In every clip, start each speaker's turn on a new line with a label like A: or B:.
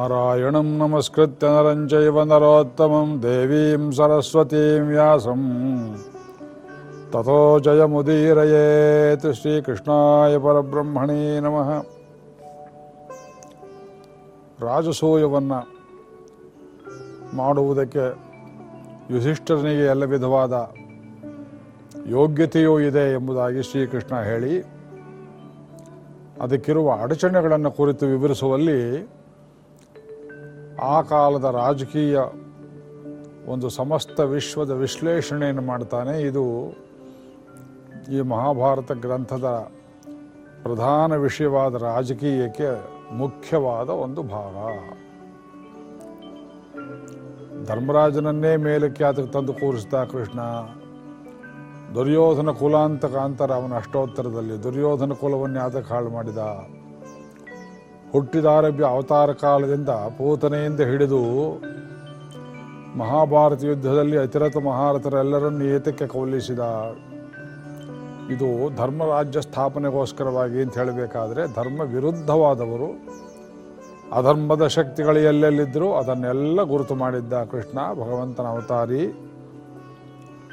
A: ನಾರಾಯಣಂ ನಮಸ್ಕೃತ್ಯ नरं चैव ನರೋತ್ತಮಂ देवीं ಸರಸ್ವತೀಂ ವ್ಯಾಸಂ ततो जयमुदीरयेत् ಶ್ರೀಕೃಷ್ಣಾಯ ಪರಬ್ರಹ್ಮಣೇ ನಮಃ ರಾಜಸೂಯವನ್ನು ಮಾಡುವುದಕ್ಕೆ ಯುಧಿಷ್ಠರನಿಗೆ ಎಲ್ಲ ವಿಧವಾದ ಯೋಗ್ಯತೆಯೂ ಇದೆ ಎಂಬುದಾಗಿ ಶ್ರೀಕೃಷ್ಣ ಹೇಳಿ, ಅದಕ್ಕಿರುವ ಅಡಚಣೆಗಳನ್ನು ಕುರಿತು ವಿವರಿಸುವಲ್ಲಿ ಆ ಕಾಲದ ರಾಜಕೀಯ ಒಂದು ಸಮಸ್ತ ವಿಶ್ವದ ವಿಶ್ಲೇಷಣೆಯನ್ನು ಮಾಡ್ತಾನೆ. ಇದು ಈ ಮಹಾಭಾರತ ಗ್ರಂಥದ ಪ್ರಧಾನ ವಿಷಯವಾದ ರಾಜಕೀಯಕ್ಕೆ ಮುಖ್ಯವಾದ ಒಂದು ಭಾಗ. ಧರ್ಮರಾಜನನ್ನೇ ಮೇಲಕ್ಕೆ ಅದಕ್ಕೆ ತಂದು ಕೂರಿಸಿದ ಕೃಷ್ಣ. ದುರ್ಯೋಧನ ಕುಲಾಂತಕ ಅಂತಾರೆ ಅವನ ಅಷ್ಟೋತ್ತರದಲ್ಲಿ. ದುರ್ಯೋಧನ ಕುಲವನ್ನೇ ಅದಕ್ಕೆ ಹಾಳು ಮಾಡಿದ. ಹುಟ್ಟಿದಾರಭ್ಯ ಅವತಾರ ಕಾಲದಿಂದ ಪೂತನೆಯಿಂದ ಹಿಡಿದು ಮಹಾಭಾರತ ಯುದ್ಧದಲ್ಲಿ ಅತಿರಥ ಮಹಾರಥರೆಲ್ಲರನ್ನು ಏತಕ್ಕೆ ಕೌಲಿಸಿದ ಇದು ಧರ್ಮರಾಜ್ಯ ಸ್ಥಾಪನೆಗೋಸ್ಕರವಾಗಿ ಅಂತ ಹೇಳಬೇಕಾದ್ರೆ ಧರ್ಮ ವಿರುದ್ಧವಾದವರು, ಅಧರ್ಮದ ಶಕ್ತಿಗಳು ಎಲ್ಲೆಲ್ಲಿದ್ದರೂ ಅದನ್ನೆಲ್ಲ ಗುರುತು ಮಾಡಿದ್ದ ಕೃಷ್ಣ ಭಗವಂತನ ಅವತಾರಿ.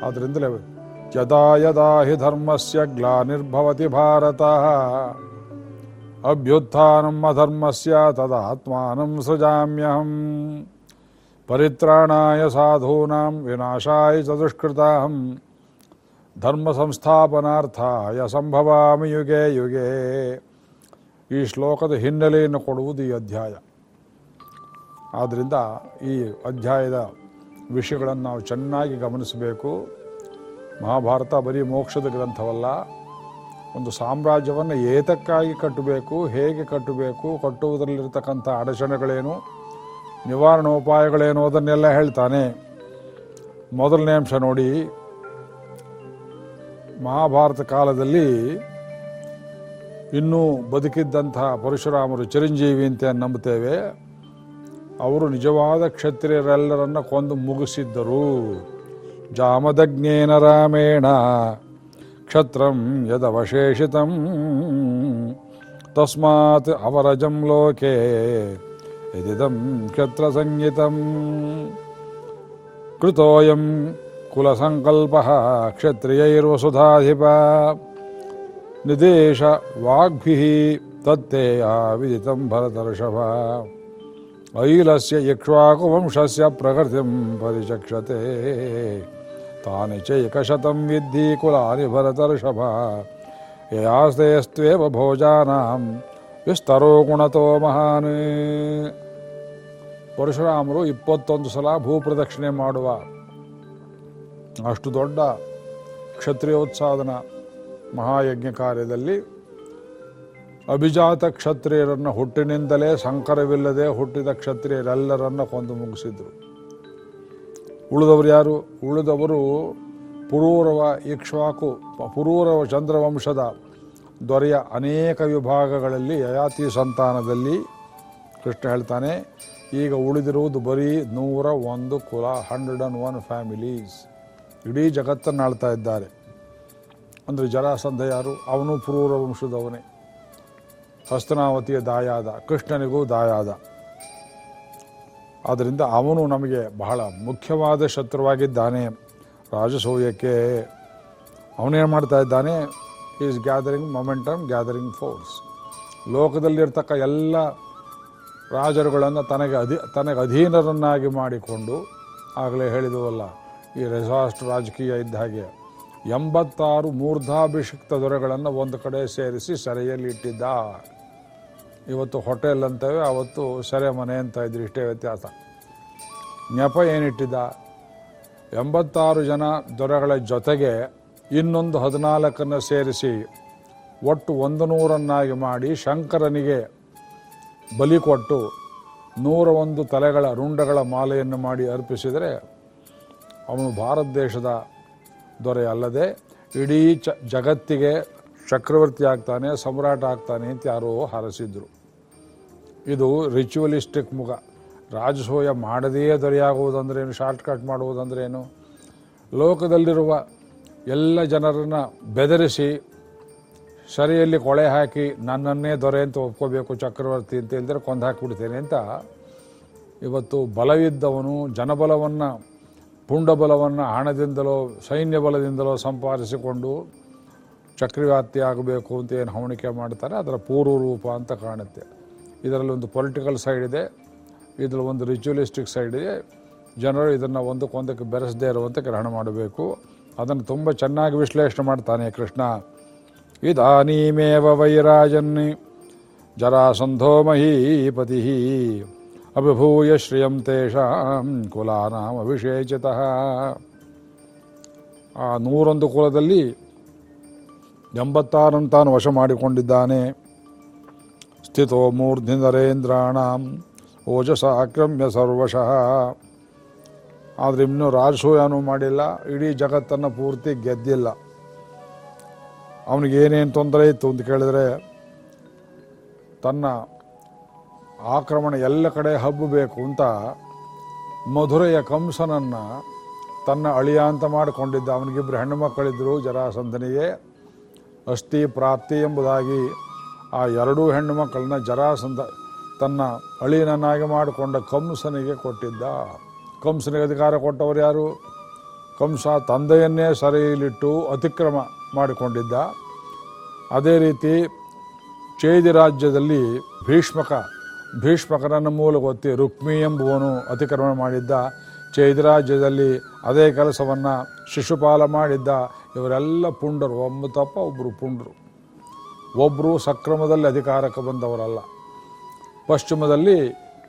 A: ಆದ್ದರಿಂದಲೇ ಯದಾ ಯದಾ ಹಿ ಧರ್ಮಸ್ಯ ಗ್ಲಾನಿರ್ಭವತಿ ಭಾರತ. ಅಭ್ಯುತ್ಥಾನಂ ಅಧರ್ಮಸ್ಯ ತದಾತ್ಮಾನಂ ಸೃಜಾಮ್ಯಹಂ ಪರಿತ್ರಾಣಾಯ ಸಾಧೂನಾಂ ವಿನಾಶಾಯ ಚ ದುಷ್ಕೃತಾಹಂ ಧರ್ಮ ಸಂಸ್ಥಾಪನಾರ್ಥಾಯ ಸಂಭವಾಮಿ ಯುಗೆ ಯುಗೆ ಈ ಶ್ಲೋಕದ ಹಿನ್ನೆಲೆಯನ್ನು ಕೊಡುವುದು ಈ ಅಧ್ಯಾಯ. ಆದ್ದರಿಂದ ಈ ಅಧ್ಯಾಯದ ವಿಷಯಗಳನ್ನು ನಾವು ಚೆನ್ನಾಗಿ ಗಮನಿಸಬೇಕು. ಮಹಾಭಾರತ ಬರೀ ಮೋಕ್ಷದ ಗ್ರಂಥವಲ್ಲ. ಒಂದು ಸಾಮ್ರಾಜ್ಯವನ್ನು ಏತಕ್ಕಾಗಿ ಕಟ್ಟಬೇಕು, ಹೇಗೆ ಕಟ್ಟಬೇಕು, ಕಟ್ಟುವುದರಲ್ಲಿರ್ತಕ್ಕಂಥ ಅಡಚಣೆಗಳೇನು, ನಿವಾರಣೋಪಾಯಗಳೇನು ಅದನ್ನೆಲ್ಲ ಹೇಳ್ತಾನೆ. ಮೊದಲನೇ ಅಂಶ ನೋಡಿ, ಮಹಾಭಾರತ ಕಾಲದಲ್ಲಿ ಇನ್ನೂ ಬದುಕಿದ್ದಂತಹ ಪರಶುರಾಮರು ಚಿರಂಜೀವಿ ಅಂತ ನಂಬುತ್ತೇವೆ, ಅವರು ನಿಜವಾದ ಕ್ಷತ್ರಿಯರೆಲ್ಲರನ್ನ ಕೊಂದು ಮುಗಿಸಿದ್ದರು. ಜಾಮದಜ್ಞೇನ ರಾಮೇಣ क्षत्रं यदवशेषितं। तस्मात् अवरजं लोके यदिदं क्षत्रसंज्ञितं। कृतोऽयं कुलसङ्कल्पः क्षत्रियैर्वसुधाधिप। निदेशवाग्भिः तत्ते आविदितं भरतर्षभ। अयिलस्य इक्ष्वाकुवंशस्य प्रकृतिं परिचक्षते। ಪ್ರಕೃತಿಂ चैकशतं विद्धि ಚೈಕಶತಂ ವಿದ್ಧಿ ययास्तेस्त्वेव ಭೋಜಾನಾಂ ವಿಸ್ತರೋ ಗುಣತೋ ಮಹಾನ್. ಪರಶುರಾಮರು ಇಪ್ಪತ್ತೊಂದು ಸಲ ಭೂಪ್ರದಕ್ಷಿಣೆ ಮಾಡುವ. ಅಷ್ಟು ದೊಡ್ಡ ಕ್ಷತ್ರಿಯೋತ್ಸಾದನ ಮಹಾಯಜ್ಞ ಕಾರ್ಯದಲ್ಲಿ ಅಭಿಜಾತ ಕ್ಷತ್ರಿಯರನ್ನು ಹುಟ್ಟಿನಿಂದಲೇ ಸಂಕರವಿಲ್ಲದೆ ಹುಟ್ಟಿದ ಕ್ಷತ್ರಿಯರೆಲ್ಲರನ್ನ ಕೊಂದು ಮುಗಿಸಿದ್ರು. ಉಳಿದವರು ಯಾರು? ಉಳಿದವರು ಪುರೂರವ ಇಕ್ಷ್ವಾಕು, ಪುರೂರವ ಚಂದ್ರವಂಶದ ದೊರೆಯ ಅನೇಕ ವಿಭಾಗಗಳಲ್ಲಿ ಯಯಾತಿ ಸಂತಾನದಲ್ಲಿ ಕೃಷ್ಣ ಹೇಳ್ತಾನೆ, ಈಗ ಉಳಿದಿರುವುದು ಬರೀ ನೂರ ಒಂದು ಕುಲ ಹಂಡ್ರೆಡ್ ಆ್ಯಂಡ್ ಒನ್ ಫ್ಯಾಮಿಲೀಸ್ ಇಡೀ ಜಗತ್ತನ್ನು ಆಳ್ತಾ ಇದ್ದಾರೆ. ಅಂದರೆ ಜರಾಸಂಧ ಯಾರು? ಅವನು ಪುರೂರ ವಂಶದವನೇ ಹಸ್ತನಾವತಿಯ ದಾಯಾದ, ಕೃಷ್ಣನಿಗೂ ದಾಯಾದ. ಆದ್ದರಿಂದ ಅವನು ನಮಗೆ ಬಹಳ ಮುಖ್ಯವಾದ ಶತ್ರುವಾಗಿದ್ದಾನೆ. ರಾಜಸೂಯಕ್ಕೆ ಅವನೇನು ಮಾಡ್ತಾ ಇದ್ದಾನೆ. Is gathering momentum gathering force ಲೋಕದಲ್ಲಿರ್ತಕ್ಕ ಎಲ್ಲ ರಾಜರುಗಳನ್ನು ತನಗೆ ಅಧಿ, ತನಗೆ ಅಧೀನರನ್ನಾಗಿ ಮಾಡಿಕೊಂಡು ಆಗಲೇ ಹೇಳಿದವಲ್ಲ, ಈ ರೆಸಾಸ್ಟ್ ರಾಜಕೀಯ ಇದ್ದ ಹಾಗೆ ಎಂಬತ್ತಾರು ಮೂರ್ಧಾಭಿಷಿಕ್ತ ದೊರೆಗಳನ್ನು ಒಂದು ಕಡೆ ಸೇರಿಸಿ ಸೆರೆಯಲ್ಲಿ ಇಟ್ಟಿದ್ದ. ಇವತ್ತು ಹೋಟೆಲ್ ಅಂತೇವೆ, ಅವತ್ತು ಸೆರೆ ಮನೆ ಅಂತ ಇದ್ರು, ಇಷ್ಟೇ ವ್ಯತ್ಯಾಸ. ನೆಪ ಏನಿಟ್ಟಿದ್ದ? ಎಂಬತ್ತಾರು ಜನ ದೊರೆಗಳ ಜೊತೆಗೆ ಇನ್ನೊಂದು ಹದಿನಾಲ್ಕನ್ನು ಸೇರಿಸಿ ಒಟ್ಟು ಒಂದು ನೂರನ್ನಾಗಿ ಮಾಡಿ ಶಂಕರನಿಗೆ ಬಲಿ ಕೊಟ್ಟು ನೂರ ಒಂದು ತಲೆಗಳ ರುಂಡಗಳ ಮಾಲೆಯನ್ನು ಮಾಡಿ ಅರ್ಪಿಸಿದರೆ ಅವನು ಭಾರತ ದೇಶದ ದೊರೆ ಅಲ್ಲದೆ ಇಡೀ ಚ, ಜಗತ್ತಿಗೆ ಚಕ್ರವರ್ತಿ ಆಗ್ತಾನೆ, ಸಮ್ರಾಟ ಆಗ್ತಾನೆ ಅಂತ ಯಾರೋ ಹರಸಿದ್ರು. ಇದು ರಿಚುವಲಿಸ್ಟಿಕ್ ಮುಖ. ರಾಜಸೂಯ ಮಾಡದೇ ದೊರೆಯಾಗುವುದಂದ್ರೇನು ಶಾರ್ಟ್ಕಟ್ ಮಾಡುವುದಂದ್ರೇನು ಲೋಕದಲ್ಲಿರುವ ಎಲ್ಲ ಜನರನ್ನು ಬೆದರಿಸಿ ಸರಿಯಲ್ಲಿ ಕೊಳೆ ಹಾಕಿ ನನ್ನನ್ನೇ ದೊರೆ ಅಂತ ಒಪ್ಕೋಬೇಕು ಚಕ್ರವರ್ತಿ ಅಂತ ಹೇಳಿದ್ರೆ ಕೊಂದು ಹಾಕಿಬಿಡ್ತೇನೆ ಅಂತ. ಇವತ್ತು ಬಲವಿದ್ದವನು ಜನಬಲವನ್ನು, ಪುಂಡಬಲವನ್ನು ಹಣದಿಂದಲೋ ಸೈನ್ಯ ಬಲದಿಂದಲೋ ಸಂಪಾದಿಸಿಕೊಂಡು ಚಕ್ರವ್ಯಾಪ್ತಿ ಆಗಬೇಕು ಅಂತ ಏನು ಹವಣಿಕೆ ಮಾಡ್ತಾರೆ? ಅದರ ಪೂರ್ವ ರೂಪ ಅಂತ ಕಾಣುತ್ತೆ. ಇದರಲ್ಲಿ ಒಂದು ಪೊಲಿಟಿಕಲ್ ಸೈಡ್ ಇದೆ, ಇದರಲ್ಲಿ ಒಂದು ರಿಚುವಲಿಸ್ಟಿಕ್ ಸೈಡ್ ಇದೆ. ಜನರು ಇದನ್ನು ಒಂದಕ್ಕೊಂದಕ್ಕೆ ಬೆರೆಸದೇ ಇರುವಂತೆ ಗ್ರಹಣ ಮಾಡಬೇಕು. ಅದನ್ನು ತುಂಬ ಚೆನ್ನಾಗಿ ವಿಶ್ಲೇಷಣೆ ಮಾಡ್ತಾನೆ ಕೃಷ್ಣ. ಇದಾನೀಮೇವ ವೈರಾಜನ್ ಜರಾಸಂಧೋ ಮಹೀಪತಿ ಅಭಿಭೂಯ ಶ್ರಿಯಂ ತೇಷಾಂ ಕುಲಾನಾಮ ವಿಶೇಷತಃ ಆ ನೂರೊಂದು ಕುಲದಲ್ಲಿ ಎಂಬತ್ತಾರನ್ನು ತಾನು ವಶ ಮಾಡಿಕೊಂಡಿದ್ದಾನೆ. ಸ್ಥಿತೋ ಮೂರ್ಧಿ ನರೇಂದ್ರಾಣಂ ಓಜಸ ಆಕ್ರಮ್ಯ ಸರ್ವಶಃ. ಆದರೆ ಇನ್ನೂ ರಾಜಸೂಯನೂ ಮಾಡಿಲ್ಲ, ಇಡೀ ಜಗತ್ತನ್ನು ಪೂರ್ತಿ ಗೆದ್ದಿಲ್ಲ. ಅವನಿಗೇನೇನು ತೊಂದರೆ ಇತ್ತು ಅಂತ ಕೇಳಿದರೆ, ತನ್ನ ಆಕ್ರಮಣ ಎಲ್ಲ ಕಡೆ ಹಬ್ಬಬೇಕು ಅಂತ ಮಧುರೆಯ ಕಂಸನನ್ನು ತನ್ನ ಅಳಿಯ ಅಂತ ಮಾಡಿಕೊಂಡಿದ್ದ. ಅವನಿಗಿಬ್ಬರು ಹೆಣ್ಣು ಮಕ್ಕಳಿದ್ದರು ಜರಾಸಂಧನಿಗೆ ಅಸ್ಥಿ ಪ್ರಾಪ್ತಿ ಎಂಬುದಾಗಿ ಆ ಎರಡೂ ಹೆಣ್ಣು ಮಕ್ಕಳನ್ನ ಜರಾಸಂಧ ತನ್ನ ಅಳಿನನ್ನಾಗಿ ಮಾಡಿಕೊಂಡ ಕಂಸನಿಗೆ ಕೊಟ್ಟಿದ್ದ. ಕಂಸನಿಗೆ ಅಧಿಕಾರ ಕೊಟ್ಟವರು ಯಾರು? ಕಂಸ ತಂದೆಯನ್ನೇ ಸರಿಯಲಿಟ್ಟು ಅತಿಕ್ರಮ ಮಾಡಿಕೊಂಡಿದ್ದ. ಅದೇ ರೀತಿ ಚೇದಿ ರಾಜ್ಯದಲ್ಲಿ ಭೀಷ್ಮಕ, ಭೀಷ್ಮಕನನ್ನು ಮೂಲಗೊತ್ತಿ ರುಕ್ಮಿ ಎಂಬುವನು ಅತಿಕ್ರಮಣ ಮಾಡಿದ್ದ. ಚೇದಿ ರಾಜ್ಯದಲ್ಲಿ ಅದೇ ಕೆಲಸವನ್ನು ಶಿಶುಪಾಲ ಮಾಡಿದ್ದ. ಇವರೆಲ್ಲ ಪುಂಡರು ಒಬ್ಬ ತಪ್ಪ ಒಬ್ಬರು ಪುಂಡರು. ಒಬ್ಬರು ಸಕ್ರಮದಲ್ಲಿ ಅಧಿಕಾರಕ್ಕೆ ಬಂದವರಲ್ಲ. ಪಶ್ಚಿಮದಲ್ಲಿ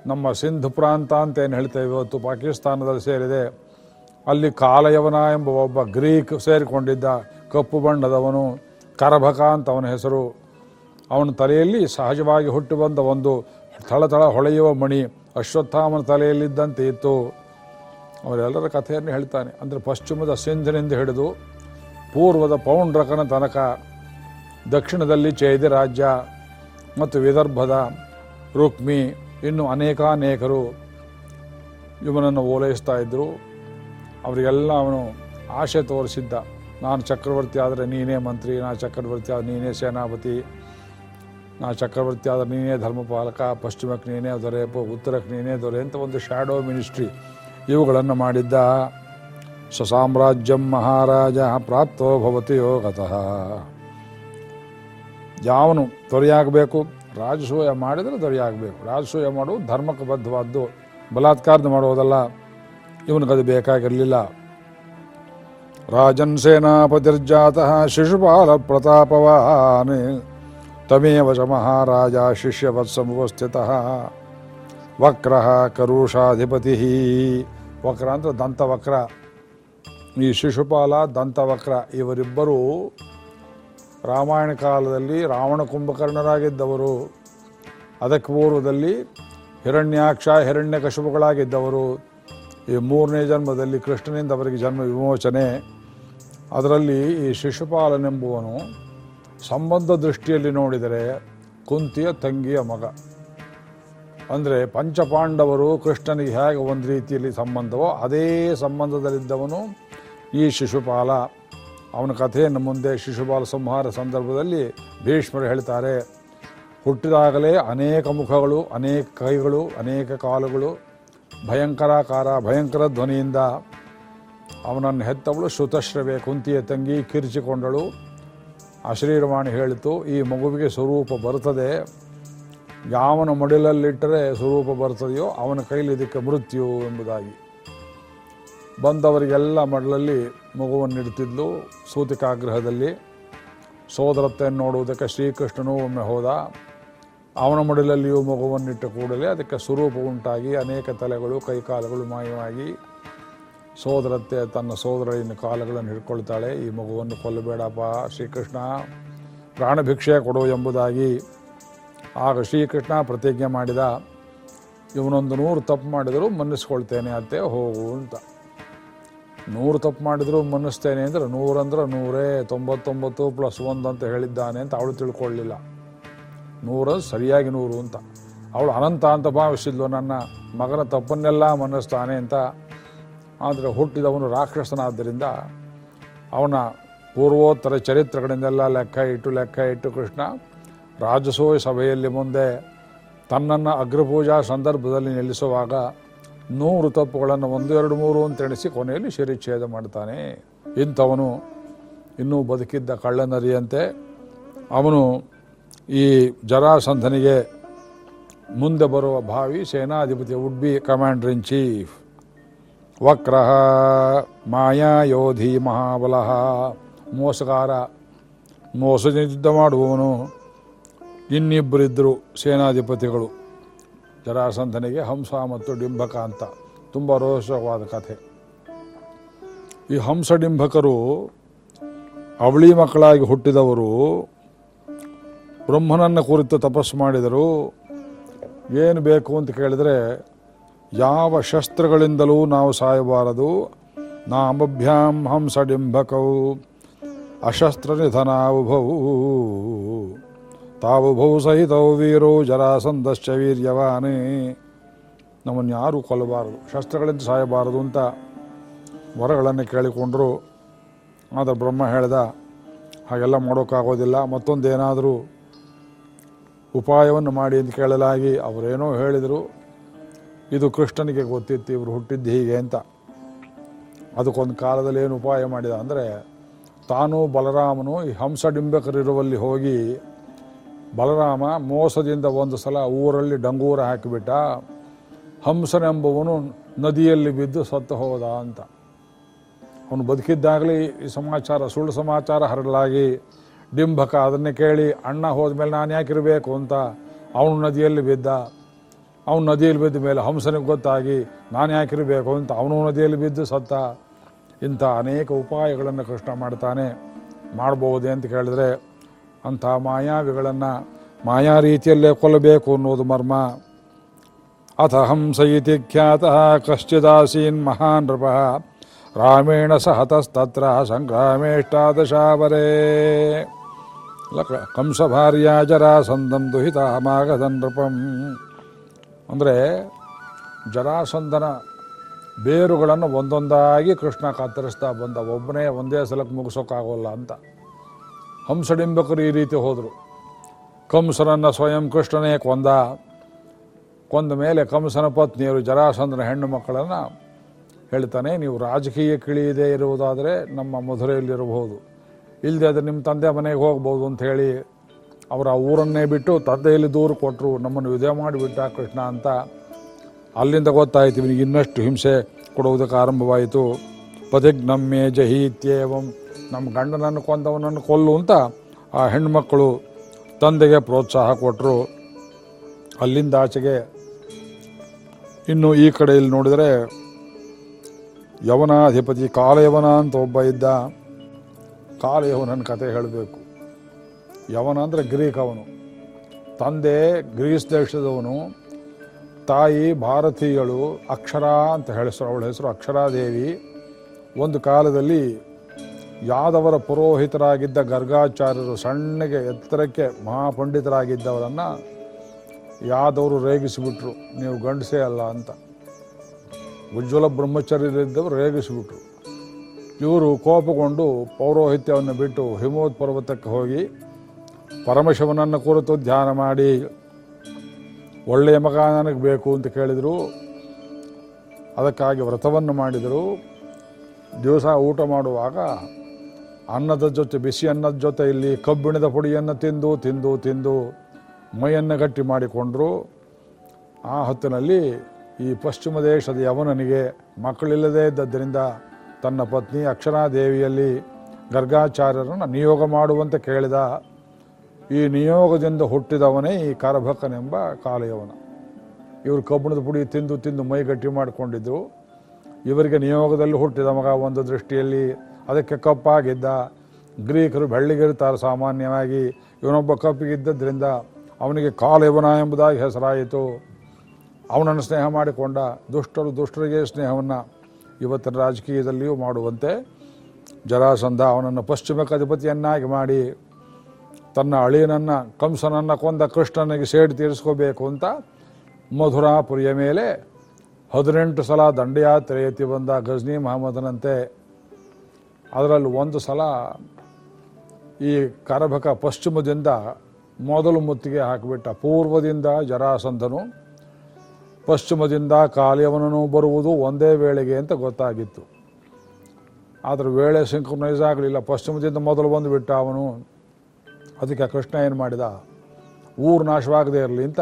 A: ನಮ್ಮ ಸಿಂಧ್ ಪ್ರಾಂತ ಅಂತ ಏನು ಹೇಳ್ತೇವೆ ಇವತ್ತು ಪಾಕಿಸ್ತಾನದಲ್ಲಿ ಸೇರಿದೆ. ಅಲ್ಲಿ ಕಾಲಯವನ ಎಂಬ ಒಬ್ಬ ಗ್ರೀಕ್ ಸೇರಿಕೊಂಡಿದ್ದ ಕಪ್ಪು ಬಣ್ಣದವನು ಕರಭಕ ಅಂತ ಅವನ ಹೆಸರು. ಅವನ ತಲೆಯಲ್ಲಿ ಸಹಜವಾಗಿ ಹುಟ್ಟು ಬಂದ ಒಂದು ಥಳಥಳ ಹೊಳೆಯುವ ಮಣಿ ಅಶ್ವತ್ಥಾಮನ ತಲೆಯಲ್ಲಿದ್ದಂತೆ ಇತ್ತು. ಅವರೆಲ್ಲರ ಕಥೆಯನ್ನು ಹೇಳ್ತಾನೆ. ಅಂದರೆ ಪಶ್ಚಿಮದ ಸಿಂಧಿನಿಂದ ಹಿಡಿದು ಪೂರ್ವದ ಪೌಂಡ್ರಕನ ತನಕ ದಕ್ಷಿಣದಲ್ಲಿ ಚೈದ ರಾಜ್ಯ ಮತ್ತು ವಿದರ್ಭದ ರುಕ್ಮಿ ಇನ್ನು ಅನೇಕಾನೇಕರು ಇವನನ್ನು ಓಲೈಸ್ತಾ ಇದ್ದರು ಅವರಿಗೆಲ್ಲ ಅವನು ಆಶೆ ತೋರಿಸಿದ್ದ. ನಾನು ಚಕ್ರವರ್ತಿ ಆದರೆ ನೀನೇ ಮಂತ್ರಿ, ನಾ ಚಕ್ರವರ್ತಿ ಆದರೆ ನೀನೇ ಸೇನಾಪತಿ, ನಾ ಚಕ್ರವರ್ತಿ ಆದರೆ ನೀನೇ ಧರ್ಮಪಾಲಕ, ಪಶ್ಚಿಮಕ್ಕೆ ನೀನೇ ದೊರೆ ಉತ್ತರಕ್ಕೆ ನೀನೇ ದೊರೆ ಅಂತ ಒಂದು ಶ್ಯಾಡೋ ಮಿನಿಸ್ಟ್ರಿ ಇವುಗಳನ್ನು ಮಾಡಿದ್ದ. ಸ್ವಸಾಮ್ರಾಜ್ಯಂ ಮಹಾರಾಜ ಪ್ರಾಪ್ತೋ ಭವತಿ ಯೋಗತಃ. ಯಾವನು ದೊರೆಯಾಗಬೇಕು ರಾಜಸೂಯ ಮಾಡಿದರೆ ದೊರೆಯಾಗಬೇಕು ರಾಜಸೂಯ ಮಾಡುವುದು ಧರ್ಮಕ್ಕೆ ಬದ್ಧವಾದ್ದು ಬಲಾತ್ಕಾರದ ಮಾಡುವುದಲ್ಲ ಇವನಿಗದು ಬೇಕಾಗಿರಲಿಲ್ಲ. ರಾಜನ್ ಸೇನಾಪತಿರ್ಜಾತಃ ಶಿಶುಪಾಲ ಪ್ರತಾಪವಾನ್, ತಮೇವ ಚ ಮಹಾರಾಜ ಶಿಷ್ಯವತ್ಸಮುಪಸ್ಥಿತ ವಕ್ರ ಕರುಷಾಧಿಪತಿ, ವಕ್ರ ಅಂದ್ರೆ ದಂತವಕ್ರ. ಈ ಶಿಶುಪಾಲ, ದಂತವಕ್ರ, ಇವರಿಬ್ಬರೂ ರಾಮಾಯಣ ಕಾಲದಲ್ಲಿ ರಾವಣ ಕುಂಭಕರ್ಣರಾಗಿದ್ದವರು, ಅದಕ್ಕೆ ಪೂರ್ವದಲ್ಲಿ ಹಿರಣ್ಯಾಕ್ಷ, ಹಿರಣ್ಯ ಕಶುಪುಗಳಾಗಿದ್ದವರು, ಈ ಮೂರನೇ ಜನ್ಮದಲ್ಲಿ ಕೃಷ್ಣನಿಂದ ಅವರಿಗೆ ಜನ್ಮ ವಿಮೋಚನೆ. ಅದರಲ್ಲಿ ಈ ಶಿಶುಪಾಲನೆಂಬುವನು ಸಂಬಂಧ ದೃಷ್ಟಿಯಲ್ಲಿ ನೋಡಿದರೆ ಕುಂತಿಯ ತಂಗಿಯ ಮಗ. ಅಂದರೆ ಪಂಚಪಾಂಡವರು ಕೃಷ್ಣನಿಗೆ ಹೇಗೆ ಒಂದು ರೀತಿಯಲ್ಲಿ ಸಂಬಂಧವೋ, ಅದೇ ಸಂಬಂಧದಲ್ಲಿದ್ದವನು ಈ ಶಿಶುಪಾಲ. ಅವನ ಕಥೆಯನ್ನು ಮುಂದೆ ಶಿಶುಪಾಲ ಸಂಹಾರ ಸಂದರ್ಭದಲ್ಲಿ ಭೀಷ್ಮರು ಹೇಳ್ತಾರೆ. ಹುಟ್ಟಿದಾಗಲೇ ಅನೇಕ ಮುಖಗಳು, ಅನೇಕ ಕೈಗಳು, ಅನೇಕ ಕಾಲುಗಳು, ಭಯಂಕರಾಕಾರ, ಭಯಂಕರ ಧ್ವನಿಯಿಂದ ಅವನನ್ನು ಹೆತ್ತವಳು ಶ್ರುತಶ್ರವೆ ಕುಂತಿಯ ತಂಗಿ ಕಿರಿಚಿಕೊಂಡಳು. ಅಶ್ರೀರವಾಣಿ ಹೇಳಿತು, ಈ ಮಗುವಿಗೆ ಸ್ವರೂಪ ಬರುತ್ತದೆ. ಯಾವನ ಮಡಿಲಲ್ಲಿಟ್ಟರೆ ಸ್ವರೂಪ ಬರ್ತದೆಯೋ ಅವನ ಕೈಲಿ ಇದಕ್ಕೆ ಮೃತ್ಯು ಎಂಬುದಾಗಿ. ಬಂದವರಿಗೆಲ್ಲ ಮಡಲಲ್ಲಿ ಮಗುವನ್ನಿಡ್ತಿದ್ಲು ಸೂತಿಕಾಗ್ರಹದಲ್ಲಿ. ಸೋದರತೆಯನ್ನು ನೋಡುವುದಕ್ಕೆ ಶ್ರೀಕೃಷ್ಣನು ಒಮ್ಮೆ ಹೋದ. ಅವನ ಮಡಿಲಲ್ಲಿಯೂ ಮಗುವನ್ನಿಟ್ಟ ಕೂಡಲೇ ಅದಕ್ಕೆ ಸ್ವರೂಪ ಉಂಟಾಗಿ ಅನೇಕ ತಲೆಗಳು, ಕೈಕಾಲುಗಳು ಮಾಯವಾಗಿ. ಸೋದರತ್ತೆ ತನ್ನ ಸೋದರಳಿನ ಕಾಲುಗಳನ್ನು ಹಿಡ್ಕೊಳ್ತಾಳೆ. ಈ ಮಗುವನ್ನು ಕೊಲ್ಲಬೇಡಪ್ಪ, ಶ್ರೀಕೃಷ್ಣ. ಪ್ರಾಣಭಿಕ್ಷೆ ಕೊಡು ಎಂಬುದಾಗಿ ಆಗ ಶ್ರೀಕೃಷ್ಣ ಪ್ರತಿಜ್ಞೆ ಮಾಡಿದ. ಇವನೊಂದು ನೂರು ತಪ್ಪು ಮಾಡಿದರೂ ಮನ್ನಿಸ್ಕೊಳ್ತೇನೆ ಅತ್ತೆ, ಹೋಗು ಅಂತ. ನೂರು ತಪ್ಪು ಮಾಡಿದರೂ ಮನ್ನಿಸ್ತೇನೆ ಅಂದರೆ ನೂರಂದ್ರೆ ನೂರೇ, ತೊಂಬತ್ತೊಂಬತ್ತು ಪ್ಲಸ್ ಒಂದು ಅಂತ ಹೇಳಿದ್ದಾನೆ ಅಂತ ಅವಳು ತಿಳ್ಕೊಳ್ಳಿಲ್ಲ. ನೂರ ಸರಿಯಾಗಿ ನೂರು ಅಂತ. ಅವಳು ಅನಂತ ಅಂತ ಭಾವಿಸಿದ್ಲು, ನನ್ನ ಮಗನ ತಪ್ಪನ್ನೆಲ್ಲ ಮನ್ನಿಸ್ತಾನೆ ಅಂತ. ಆದರೆ ಹುಟ್ಟಿದವನು ರಾಕ್ಷಸನಾದ್ದರಿಂದ ಅವನ ಪೂರ್ವೋತ್ತರ ಚರಿತ್ರೆಗಳಿಂದೆಲ್ಲ ಲೆಕ್ಕ ಇಟ್ಟು ಲೆಕ್ಕ ಇಟ್ಟು ಕೃಷ್ಣ ರಾಜಸೋಯ ಸಭೆಯಲ್ಲಿ ಮುಂದೆ ತನ್ನನ್ನು ಅಗ್ರಪೂಜಾ ಸಂದರ್ಭದಲ್ಲಿ ನಿಲ್ಲಿಸುವಾಗ ನೂರು ತಪ್ಪುಗಳನ್ನು ಒಂದು, ಎರಡು, ಮೂರು ಅಂತ ಎಣಿಸಿ ಕೊನೆಯಲ್ಲಿ ಶಿರಿಚ್ಛೇದ ಮಾಡ್ತಾನೆ. ಇಂಥವನು ಇನ್ನೂ ಬದುಕಿದ್ದ ಕಳ್ಳನರಿಯಂತೆ ಅವನು ಈ ಜರಾಸಂಧನಿಗೆ ಮುಂದೆ ಬರುವ ಭಾವಿ ಸೇನಾಧಿಪತಿ would be commander in chief ವಕ್ರ ಮಾಯಾ ಯೋಧಿ ಮಹಾಬಲ. ಮೋಸಗಾರ ಮೋಸದಿಂದ ಮಾಡುವವನು. ಇನ್ನಿಬ್ಬರಿದ್ದರು ಸೇನಾಧಿಪತಿಗಳು. ಜರಾಸಂಧನಿಗೆ ಹಂಸ ಮತ್ತು ಡಿಂಬಕ ಅಂತ ತುಂಬ ರೋಚಕವಾದ ಕಥೆ. ಈ ಹಂಸ ಡಿಂಬಕರು ಅವಳಿ ಮಕ್ಕಳಾಗಿ ಹುಟ್ಟಿದವರು, ಬ್ರಹ್ಮನನ್ನು ಕುರಿತು ತಪಸ್ಸು ಮಾಡಿದರು. ಏನು ಬೇಕು ಅಂತ ಕೇಳಿದರೆ, ಯಾವ ಶಸ್ತ್ರಗಳಿಂದಲೂ ನಾವು ಸಾಯಬಾರದು. ನಾಮಭ್ಯಾಂ ಹಂಸಡಿಂಬಕವು ಅಶಸ್ತ್ರ ನಿಧನಾವುಭವು ತಾವುಭವು ಸಹಿತವು ವೀರೋ ಜರಾಸಂದಶ್ಚ ವೀರ್ಯವಾನೇ. ನಮ್ಮನ್ನು ಯಾರೂ ಕೊಲ್ಲಬಾರದು, ಶಸ್ತ್ರಗಳಿಂದ ಸಾಯಬಾರದು ಅಂತ ವರಗಳನ್ನು ಕೇಳಿಕೊಂಡರು. ಆದರೆ ಬ್ರಹ್ಮ ಹೇಳ್ದ, ಹಾಗೆಲ್ಲ ಮಾಡೋಕ್ಕಾಗೋದಿಲ್ಲ, ಮತ್ತೊಂದೇನಾದರೂ ಉಪಾಯವನ್ನು ಮಾಡಿ ಅಂತ ಕೇಳಲಾಗಿ ಅವರೇನೋ ಹೇಳಿದರು. ಇದು ಕೃಷ್ಣನಿಗೆ ಗೊತ್ತಿತ್ತು, ಇವರು ಹುಟ್ಟಿದ್ದು ಹೀಗೆ ಅಂತ. ಅದಕ್ಕೊಂದು ಕಾಲದಲ್ಲಿ ಏನು ಉಪಾಯ ಮಾಡಿದ ಅಂದರೆ, ತಾನು ಬಲರಾಮನು ಈ ಹಂಸಡಿಂಬಕರಿರುವಲ್ಲಿ ಹೋಗಿ ಬಲರಾಮ ಮೋಸದಿಂದ ಒಂದು ಸಲ ಊರಲ್ಲಿ ಡಂಗೂರ ಹಾಕಿಬಿಟ್ಟ. ಹಂಸನೆಂಬುವನು ನದಿಯಲ್ಲಿ ಬಿದ್ದು ಸತ್ತು ಹೋದ ಅಂತ. ಅವನು ಬದುಕಿದ್ದಾಗಲಿ ಈ ಸಮಾಚಾರ, ಸುಳ್ಳು ಸಮಾಚಾರ ಹರಡಲಾಗಿ. ಡಿಂಬಕ ಅದನ್ನೇ ಕೇಳಿ, ಅಣ್ಣ, ಹೋದ್ಮೇಲೆ ನಾನು ಯಾಕಿರಬೇಕು ಅಂತ ಅವನು ನದಿಯಲ್ಲಿ ಬಿದ್ದ. ಅವನು ನದಿಯಲ್ಲಿ ಬಿದ್ದ ಮೇಲೆ ಹಂಸನಿಗೆ ಗೊತ್ತಾಗಿ, ನಾನು ಯಾಕಿರಬೇಕು ಅಂತ ಅವನು ನದಿಯಲ್ಲಿ ಬಿದ್ದು ಸತ್ತ. ಇಂಥ ಅನೇಕ ಉಪಾಯಗಳನ್ನು ಕೃಷ್ಣ ಮಾಡ್ತಾನೆ. ಮಾಡ್ಬೋದೇ ಅಂತ ಕೇಳಿದ್ರೆ ಅಂಥ ಮಾಯಾವಿಗಳನ್ನು ಮಾಯಾ ರೀತಿಯಲ್ಲೇ ಕೊಲ್ಲಬೇಕು ಅನ್ನೋದು ಮರ್ಮ. ಅಥ ಹಂಸ ಇತಿ ಖ್ಯಾತಃ ಕಶ್ಚಿದಾಸೀನ್ ಮಹಾನ್ ನೃಪಃ. ರಾಮೇಣ ಸಹತಸ್ತತ್ರ ಸಂಗ್ರಾಮೇಷ್ಟಾದಶಾವರೇ. ಲಕ ಕಂಸ ಭಾರ್ಯ ಜರಾಸಂದಂ ದುಹಿತ ಮಾಗಧನ್ ನೃಪಂ. ಅಂದರೆ ಜರಾಸಂದನ ಬೇರುಗಳನ್ನು ಒಂದೊಂದಾಗಿ ಕೃಷ್ಣ ಕತ್ತರಿಸ್ತಾ ಬಂದ. ಒಬ್ಬನೇ ಒಂದೇ ಸಲಕ್ಕೆ ಮುಗಿಸೋಕ್ಕಾಗೋಲ್ಲ ಅಂತ. ಹಂಸಡಿಂಬಕರು ಈ ರೀತಿ ಹೋದರು. ಕಂಸನನ್ನು ಸ್ವಯಂ ಕೃಷ್ಣನೇ ಕೊಂದ. ಕೊಂದ ಮೇಲೆ ಕಂಸನ ಪತ್ನಿಯರು ಜರಾಸಂದನ ಹೆಣ್ಣು ಮಕ್ಕಳನ್ನು ಹೇಳ್ತಾನೆ, ನೀವು ರಾಜಕೀಯ ಕಿಳಿಯದೇ ಇರುವುದಾದರೆ ನಮ್ಮ ಮಧುರೆಯಲ್ಲಿರಬಹುದು. ಇಲ್ಲದೆ ಆದರೆ ನಿಮ್ಮ ತಂದೆ ಮನೆಗೆ ಹೋಗ್ಬೋದು ಅಂತ ಹೇಳಿ ಅವರ ಊರನ್ನೇ ಬಿಟ್ಟು ತಂದೆಯಲ್ಲಿ ದೂರು ಕೊಟ್ಟರು ನಮ್ಮನ್ನು ವಿಧೆ ಮಾಡಿಬಿಟ್ಟ ಕೃಷ್ಣ ಅಂತ ಅಲ್ಲಿಂದ ಗೊತ್ತಾಯ್ತು ಇವನಿಗೆ ಇನ್ನಷ್ಟು ಹಿಂಸೆ ಕೊಡುವುದಕ್ಕೆ ಆರಂಭವಾಯಿತು. ಪತಿಗ್ನಮ್ಮೆ ಜಹೀತ್ಯೇವಂ ನಮ್ಮ ಗಂಡನನ್ನು ಕೊಂದವನನ್ನು ಕೊಲ್ಲು ಅಂತ ಆ ಹೆಣ್ಮಕ್ಕಳು ತಂದೆಗೆ ಪ್ರೋತ್ಸಾಹ ಕೊಟ್ಟರು ಅಲ್ಲಿಂದ ಆಚೆಗೆ ಇನ್ನು ಈ ಕಡೆಯಲ್ಲಿ ನೋಡಿದರೆ ಯವನಾಧಿಪತಿ ಕಾಲಯವನ ಅಂತ ಒಬ್ಬ ಇದ್ದ. ಕಾಲಯವನನ ಕತೆ ಹೇಳಬೇಕು. ಯವನ ಅಂದರೆ ಗ್ರೀಕ್ ಅವನು. ತಂದೆ ಗ್ರೀಸ್ ದೇಶದವನು ತಾಯಿ ಭಾರತೀಯಳು ಅಕ್ಷರ ಅಂತ ಹೆಸರು ಅವಳ ಹೆಸರು ಅಕ್ಷರಾದೇವಿ. ಒಂದು ಕಾಲದಲ್ಲಿ ಯಾದವರ ಪುರೋಹಿತರಾಗಿದ್ದ ಗರ್ಗಾಚಾರ್ಯರು ಸಣ್ಣಗೆ ಎತ್ತರಕ್ಕೆ ಮಹಾಪಂಡಿತರಾಗಿದ್ದವರನ್ನು ಯಾದವರು ರೇಗಿಸಿಬಿಟ್ರು. ನೀವು ಗಂಡಸೇ ಅಲ್ಲ ಅಂತ. ಉಜ್ವಲ ಬ್ರಹ್ಮಚಾರ್ಯರಿದ್ದವರು ರೇಗಿಸಿಬಿಟ್ರು. ಇವರು ಕೋಪಗೊಂಡು ಪೌರೋಹಿತ್ಯವನ್ನು ಬಿಟ್ಟು ಹಿಮೋತ್ ಪರ್ವತಕ್ಕೆ ಹೋಗಿ ಪರಮಶಿವನನ್ನು ಕುರಿತು ಧ್ಯಾನ ಮಾಡಿ, ಒಳ್ಳೆಯ ಮಗ ನನಗೆ ಬೇಕು ಅಂತ ಕೇಳಿದರು. ಅದಕ್ಕಾಗಿ ವ್ರತವನ್ನು ಮಾಡಿದರು. ದಿವಸ ಊಟ ಮಾಡುವಾಗ ಅನ್ನದ ಜೊತೆ, ಬಿಸಿ ಅನ್ನದ ಜೊತೆ ಇಲ್ಲಿ ಕಬ್ಬಿಣದ ಪುಡಿಯನ್ನು ತಿಂದು ತಿಂದು ತಿಂದು ಮೈಯನ್ನು ಗಟ್ಟಿ ಮಾಡಿಕೊಂಡರು. ಆ ಹೊತ್ತಿನಲ್ಲಿ ಈ ಪಶ್ಚಿಮ ದೇಶದ ಯವನನಿಗೆ ಮಕ್ಕಳಿಲ್ಲದೇ ಇದ್ದದ್ದರಿಂದ ತನ್ನ ಪತ್ನಿ ಅಕ್ಷರಾದೇವಿಯಲ್ಲಿ ಗರ್ಗಾಚಾರ್ಯರನ್ನು ನಿಯೋಗ ಮಾಡುವಂತೆ ಕೇಳಿದ. ಈ ನಿಯೋಗದಿಂದ ಹುಟ್ಟಿದವನೇ ಈ ಕರಭಕ್ಕನೆಂಬ ಕಾಲಯವನ. ಇವರು ಕಬ್ಬಿಣದ ಪುಡಿ ತಿಂದು ತಿಂದು ಮೈ ಗಟ್ಟಿ ಮಾಡಿಕೊಂಡಿದ್ರು. ಇವರಿಗೆ ನಿಯೋಗದಲ್ಲಿ ಹುಟ್ಟಿದ ಮಗ ಒಂದು ದೃಷ್ಟಿಯಲ್ಲಿ ಅದಕ್ಕೆ ಕಪ್ಪಾಗಿದ್ದ ಗ್ರೀಕರು ಬೆಳ್ಳಿಗಿರ್ತಾರೆ ಸಾಮಾನ್ಯವಾಗಿ. ಇವನೊಬ್ಬ ಕಪ್ಪಿಗಿದ್ದರಿಂದ ಅವನಿಗೆ ಕಾಲಯವನ ಎಂಬುದಾಗಿ ಹೆಸರಾಯಿತು. ಅವನನ್ನು ಸ್ನೇಹ ಮಾಡಿಕೊಂಡ ದುಷ್ಟರು ದುಷ್ಟರಿಗೆ ಸ್ನೇಹವನ್ನು ಇವತ್ತಿನ ರಾಜಕೀಯದಲ್ಲಿಯೂ ಮಾಡುವಂತೆ ಜರಾಸಂಧ ಅವನನ್ನು ಪಶ್ಚಿಮಕ್ಕೆ ಅಧಿಪತಿಯನ್ನಾಗಿ ಮಾಡಿ ತನ್ನ ಅಳಿಯನನ್ನು, ಕಂಸನನ್ನು ಕೊಂದ ಕೃಷ್ಣನಿಗೆ ಸೇಡು ತೀರಿಸ್ಕೋಬೇಕು ಅಂತ ಮಧುರಾಪುರಿಯ ಮೇಲೆ ಹದಿನೆಂಟು ಸಲ ದಂಡಯಾತ್ರೆ ಎತ್ತಿ ಬಂದ ಗಜ್ನಿ ಮಹಮ್ಮದನಂತೆ ಅದರಲ್ಲಿ ಒಂದು ಸಲ ಈ ಕರಭಕ ಪಶ್ಚಿಮದಿಂದ ಮೊದಲು ಮುತ್ತಿಗೆ ಹಾಕಿಬಿಟ್ಟ ಪೂರ್ವದಿಂದ ಜರಾಸಂಧನು, ಪಶ್ಚಿಮದಿಂದ ಕಾಲಿಯವನನು ಬರುವುದು ಒಂದೇ ವೇಳೆಗೆ ಅಂತ ಗೊತ್ತಾಗಿತ್ತು. ಆದರೆ ವೇಳೆ ಸಿಂಕ್ರನೈಸ್ ಆಗಲಿಲ್ಲ, ಪಶ್ಚಿಮದಿಂದ ಮೊದಲು ಬಂದುಬಿಟ್ಟ ಅವನು, ಅದಕ್ಕೆ ಕೃಷ್ಣ ಏನು ಮಾಡಿದ? ಊರು ನಾಶವಾಗದೇ ಇರಲಿ ಅಂತ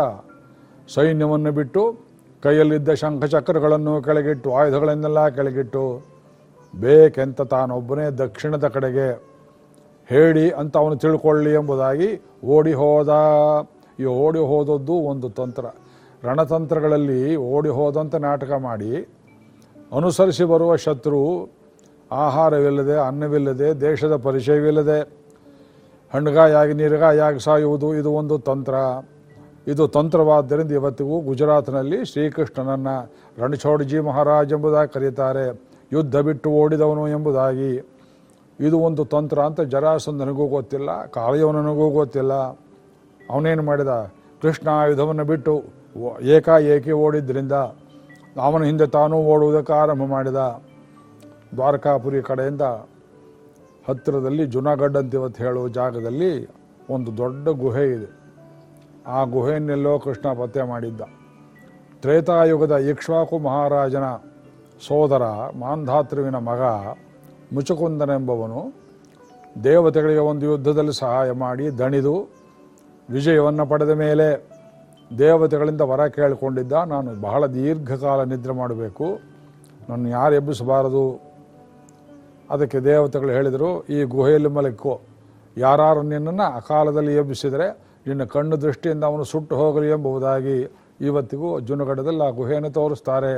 A: ಸೈನ್ಯವನ್ನು ಬಿಟ್ಟು, ಕೈಯಲ್ಲಿದ್ದ ಶಂಖಚಕ್ರಗಳನ್ನು ಕೆಳಗಿಟ್ಟು, ಆಯುಧಗಳನ್ನೆಲ್ಲ ಕೆಳಗಿಟ್ಟು ಬೇಕೆಂತ ತಾನೊಬ್ಬನೇ ದಕ್ಷಿಣದ ಕಡೆಗೆ ಹೇಳಿ ಅಂತ ಅವನು ತಿಳ್ಕೊಳ್ಳಿ ಎಂಬುದಾಗಿ ಓಡಿ ಹೋದ. ಈ ಓಡಿ ಹೋದದ್ದು ಒಂದು ತಂತ್ರ. ರಣತಂತ್ರಗಳಲ್ಲಿ ಓಡಿ ಹೋದಂತ ನಾಟಕ ಮಾಡಿ ಅನುಸರಿಸಿ ಬರುವ ಶತ್ರು ಆಹಾರವಿಲ್ಲದೆ, ಅನ್ನವಿಲ್ಲದೆ, ದೇಶದ ಪರಿಚಯವಿಲ್ಲದೆ, ಹಣ್ಗಾಯಾಗಿ, ನೀರ್ಗಾಯಾಗಿ ಸಾಯುವುದು ಇದು ಒಂದು ತಂತ್ರ. ಇದು ತಂತ್ರವಾದ್ದರಿಂದ ಇವತ್ತಿಗೂ ಗುಜರಾತ್ನಲ್ಲಿ ಶ್ರೀಕೃಷ್ಣನನ್ನು ರಣಛೋಡ್ಜಿ ಮಹಾರಾಜ್ ಎಂಬುದಾಗಿ ಕರೀತಾರೆ. ಯುದ್ಧ ಬಿಟ್ಟು ಓಡಿದವನು ಎಂಬುದಾಗಿ. ಇದು ಒಂದು ತಂತ್ರ ಅಂತ ಜರಾಸಂದನಿಗೂ ಗೊತ್ತಿಲ್ಲ ಕಾಳಿಯವನಿಗೂ ಗೊತ್ತಿಲ್ಲ. ಅವನೇನು ಮಾಡಿದ? ಕೃಷ್ಣ ಆಯುಧವನ್ನು ಬಿಟ್ಟು ಏಕಾಏಕಿ ಓಡಿದ್ರಿಂದ ಅವನ ಹಿಂದೆ ತಾನೂ ಓಡುವುದಕ್ಕೆ ಆರಂಭ ಮಾಡಿದ. ದ್ವಾರಕಾಪುರಿ ಕಡೆಯಿಂದ ಹತ್ತಿರದಲ್ಲಿ ಜುನಾಗಡ್ ಅಂತ ಇವತ್ತು ಹೇಳುವ ಜಾಗದಲ್ಲಿ ಒಂದು ದೊಡ್ಡ ಗುಹೆ ಇದೆ. ಆ ಗುಹೆಯನ್ನೆಲ್ಲೋ ಕೃಷ್ಣ ಪತ್ತೆ ಮಾಡಿದ್ದ. ತ್ರೇತಾಯುಗದ ಇಕ್ಷ್ವಾಕು ಮಹಾರಾಜನ ಸೋದರ ಮಾಂಧಾತೃವಿನ ಮಗ ಮುಚುಕುಂದನೆಂಬವನು ದೇವತೆಗಳಿಗೆ ಒಂದು ಯುದ್ಧದಲ್ಲಿ ಸಹಾಯ ಮಾಡಿ ದಣಿದು ವಿಜಯವನ್ನು ಪಡೆದ ಮೇಲೆ ದೇವತೆಗಳಿಂದ ವರ ಕೇಳಿಕೊಂಡಿದ್ದ, ನಾನು ಬಹಳ ದೀರ್ಘಕಾಲ ನಿದ್ರೆ ಮಾಡಬೇಕು ನನ್ನ ಯಾರು ಎಬ್ಬಿಸಬಾರದು? ಅದಕ್ಕೆ ದೇವತೆಗಳು ಹೇಳಿದರು, ಈ ಗುಹೆಯಲ್ಲಿ ಮಲಕ್ಕೋ ಯಾರು ನಿನ್ನನ್ನು ಅಕಾಲದಲ್ಲಿ ಎಬ್ಬಿಸಿದರೆ ನಿನ್ನ ಕಣ್ಣು ದೃಷ್ಟಿಯಿಂದ ಅವನು ಸುಟ್ಟು ಹೋಗಲಿ ಎಂಬುದಾಗಿ ಇವತ್ತಿಗೂ ಜುನಗಡದಲ್ಲಿ ಆ ಗುಹೆಯನ್ನು ತೋರಿಸ್ತಾರೆ.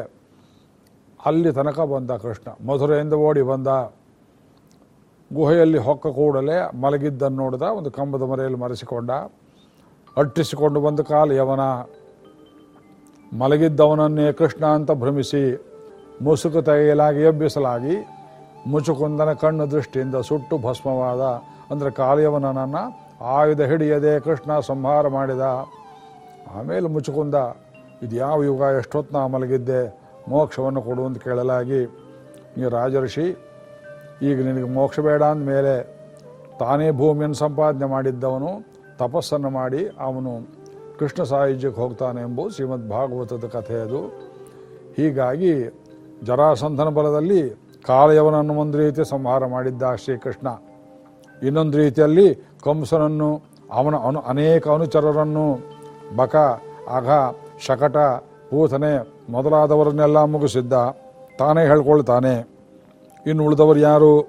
A: ಅಲ್ಲಿ ತನಕ ಬಂದ ಕೃಷ್ಣ. ಮಧುರೆಯಿಂದ ಓಡಿ ಬಂದ ಗುಹೆಯಲ್ಲಿ ಹೊಕ್ಕ ಕೂಡಲೇ ಮಲಗಿದ್ದನ್ನು ನೋಡಿದ, ಒಂದು ಕಂಬದ ಮರೆಯಲ್ಲಿ ಮರೆಸಿಕೊಂಡ, ಅಟ್ಟಿಸಿಕೊಂಡು ಬಂದ ಕಾಲ ಯವನ? ಮಲಗಿದ್ದವನನ್ನೇ ಕೃಷ್ಣ ಅಂತ ಭ್ರಮಿಸಿ ಮುಸುಕು ತೆಗೆಯಲಾಗಿ ಎಬ್ಬಿಸಲಾಗಿ ಮುಚುಕುಂದನ ಕಣ್ಣು ದೃಷ್ಟಿಯಿಂದ ಸುಟ್ಟು ಭಸ್ಮವಾದ, ಅಂದರೆ ಕಾಲಯವನನ್ನು ಆಯುಧ ಹಿಡಿಯದೆ ಕೃಷ್ಣ ಸಂಹಾರ ಮಾಡಿದ. ಆಮೇಲೆ ಮುಚುಕುಂದ ಇದು ಯಾವ ಯುಗ ಎಷ್ಟೊತ್ತು ನಾ ಮಲಗಿದ್ದೆ? ಮೋಕ್ಷವನ್ನು ಕೊಡುವಂತ ಕೇಳಲಾಗಿ ನೀ ರಾಜಋಷಿ, ಈಗ ನಿನಗೆ ಮೋಕ್ಷ ಬೇಡ ಅಂದಮೇಲೆ ತಾನೇ ಭೂಮಿಯನ್ನು ಸಂಪಾದನೆ ಮಾಡಿದ್ದವನು, ತಪಸ್ಸನ್ನು ಮಾಡಿ ಅವನು ಕೃಷ್ಣ ಸಾಯುಜ್ಯಕ್ಕೆ ಹೋಗ್ತಾನೆ ಎಂಬುದು ಶ್ರೀಮದ್ ಭಾಗವತದ ಕಥೆ ಅದು. ಹೀಗಾಗಿ ಜರಾಸಂಧನ ಬಲದಲ್ಲಿ ಕಾಲಯವನನ್ನು ಒಂದು ರೀತಿ ಸಂಹಾರ ಮಾಡಿದ್ದ ಶ್ರೀಕೃಷ್ಣ. ಇನ್ನೊಂದು ರೀತಿಯಲ್ಲಿ ಕಂಸನನ್ನು, ಅವನ ಅನು ಅನೇಕ ಅನುಚರರನ್ನು ಬಕ, ಅಘ, ಶಕಟ ಪೂತನೆ ಮೊದಲಾದವರನ್ನೆಲ್ಲ ಮುಗಿಸಿದ್ದ ತಾನೇ ಹೇಳ್ಕೊಳ್ತಾನೆ. ಇನ್ನು ಉಳಿದವರು ಯಾರು?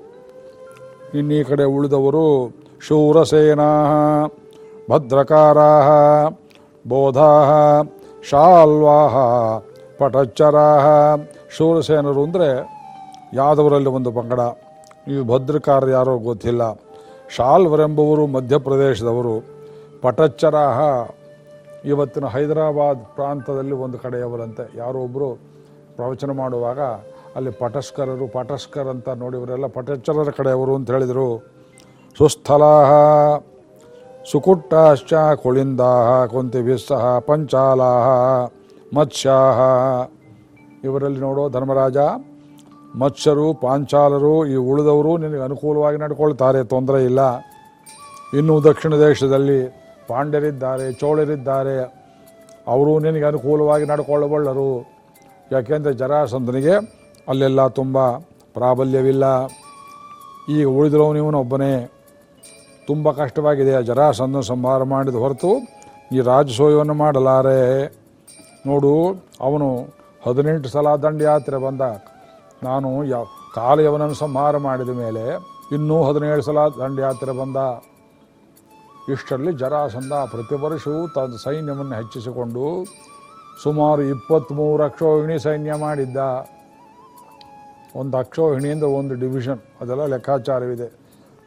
A: ಇನ್ನು ಕಡೆ ಉಳಿದವರು ಶೂರಸೇನಾ ಭದ್ರಕಾರಾ ಬೋಧಾ ಶಾಲ್ವಾ ಪಟಚ್ಚರಾಹ. ಶೂರಸೇನರು ಅಂದರೆ ಯಾದವರಲ್ಲಿ ಒಂದು ಪಂಗಡ. ಈ ಭದ್ರಕಾರ ಯಾರೋ ಗೊತ್ತಿಲ್ಲ. ಶಾಲ್ವರೆಂಬುವರು ಮಧ್ಯಪ್ರದೇಶದವರು. ಪಟಚ್ಚರಾಹ ಇವತ್ತಿನ ಹೈದರಾಬಾದ್ ಪ್ರಾಂತದಲ್ಲಿ ಒಂದು ಕಡೆಯವರಂತೆ. ಯಾರೋ ಒಬ್ಬರು ಪ್ರವಚನ ಮಾಡುವಾಗ ಅಲ್ಲಿ ಪಟಸ್ಕರರು, ಪಟಸ್ಕರ್ ಅಂತ ನೋಡಿವರೆಲ್ಲ ಪಟಚ್ಚರರ ಕಡೆಯವರು ಅಂತ ಹೇಳಿದರು. ಸುಸ್ಥಲ ಸುಕುಟ್ಟಾಶ್ಚ ಕುಂತಿ ವಿಶಃ ಪಂಚಾಲಾಹ ಮತ್ಸ್ಯಾಹ. ಇವರಲ್ಲಿ ನೋಡೋ ಧರ್ಮರಾಜ, ಮತ್ಸ್ಯರು, ಪಾಂಚಾಲರು, ಈ ಉಳಿದವರು ನಿನಗೆ ಅನುಕೂಲವಾಗಿ ನಡ್ಕೊಳ್ತಾರೆ, ತೊಂದರೆ ಇಲ್ಲ. ಇನ್ನು ದಕ್ಷಿಣ ದೇಶದಲ್ಲಿ ಪಾಂಡ್ಯರಿದ್ದಾರೆ ಚೋಳರಿದ್ದಾರೆ, ಅವರು ನಿನಗೆ ಅನುಕೂಲವಾಗಿ ನಡ್ಕೊಳ್ಳಬಲ್ಲರು ಯಾಕೆಂದರೆ ಜರಾಸಂಧನಿಗೆ ಅಲ್ಲೆಲ್ಲ ತುಂಬ ಪ್ರಾಬಲ್ಯವಿಲ್ಲ. ಈಗ ಉಳಿದಿರೋನು ತುಂಬ ಕಷ್ಟವಾಗಿದೆ ಆ ಜರಾಸಂಧನ ಸಂಹಾರ ಮಾಡಿದ ಹೊರತು ಈ ರಾಜಸೋಯವನ್ನು ಮಾಡಲಾರೆ. ನೋಡು, ಅವನು ಹದಿನೆಂಟು ಸಲ ದಂಡಯಾತ್ರೆ ಬಂದ. ನಾನು ಯಾವ ಕಾಲಯವನನ್ನು ಸಂಹಾರ ಮಾಡಿದ ಮೇಲೆ ಇನ್ನೂ ಹದಿನೇಳು ಸಲ ದಂಡಯಾತ್ರೆ ಬಂದ. ಇಷ್ಟರಲ್ಲಿ ಜರಾಸಂಧ ಪ್ರತಿ ವರ್ಷವೂ ತನ್ನ ಸೈನ್ಯವನ್ನು ಹೆಚ್ಚಿಸಿಕೊಂಡು ಸುಮಾರು ಇಪ್ಪತ್ತ್ಮೂರು ಅಕ್ಷೋಹಿಣಿ ಸೈನ್ಯ ಮಾಡಿದ್ದ. ಒಂದು ಅಕ್ಷೋಹಿಣಿಯಿಂದ ಒಂದು ಡಿವಿಷನ್, ಅದೆಲ್ಲ ಲೆಕ್ಕಾಚಾರವಿದೆ.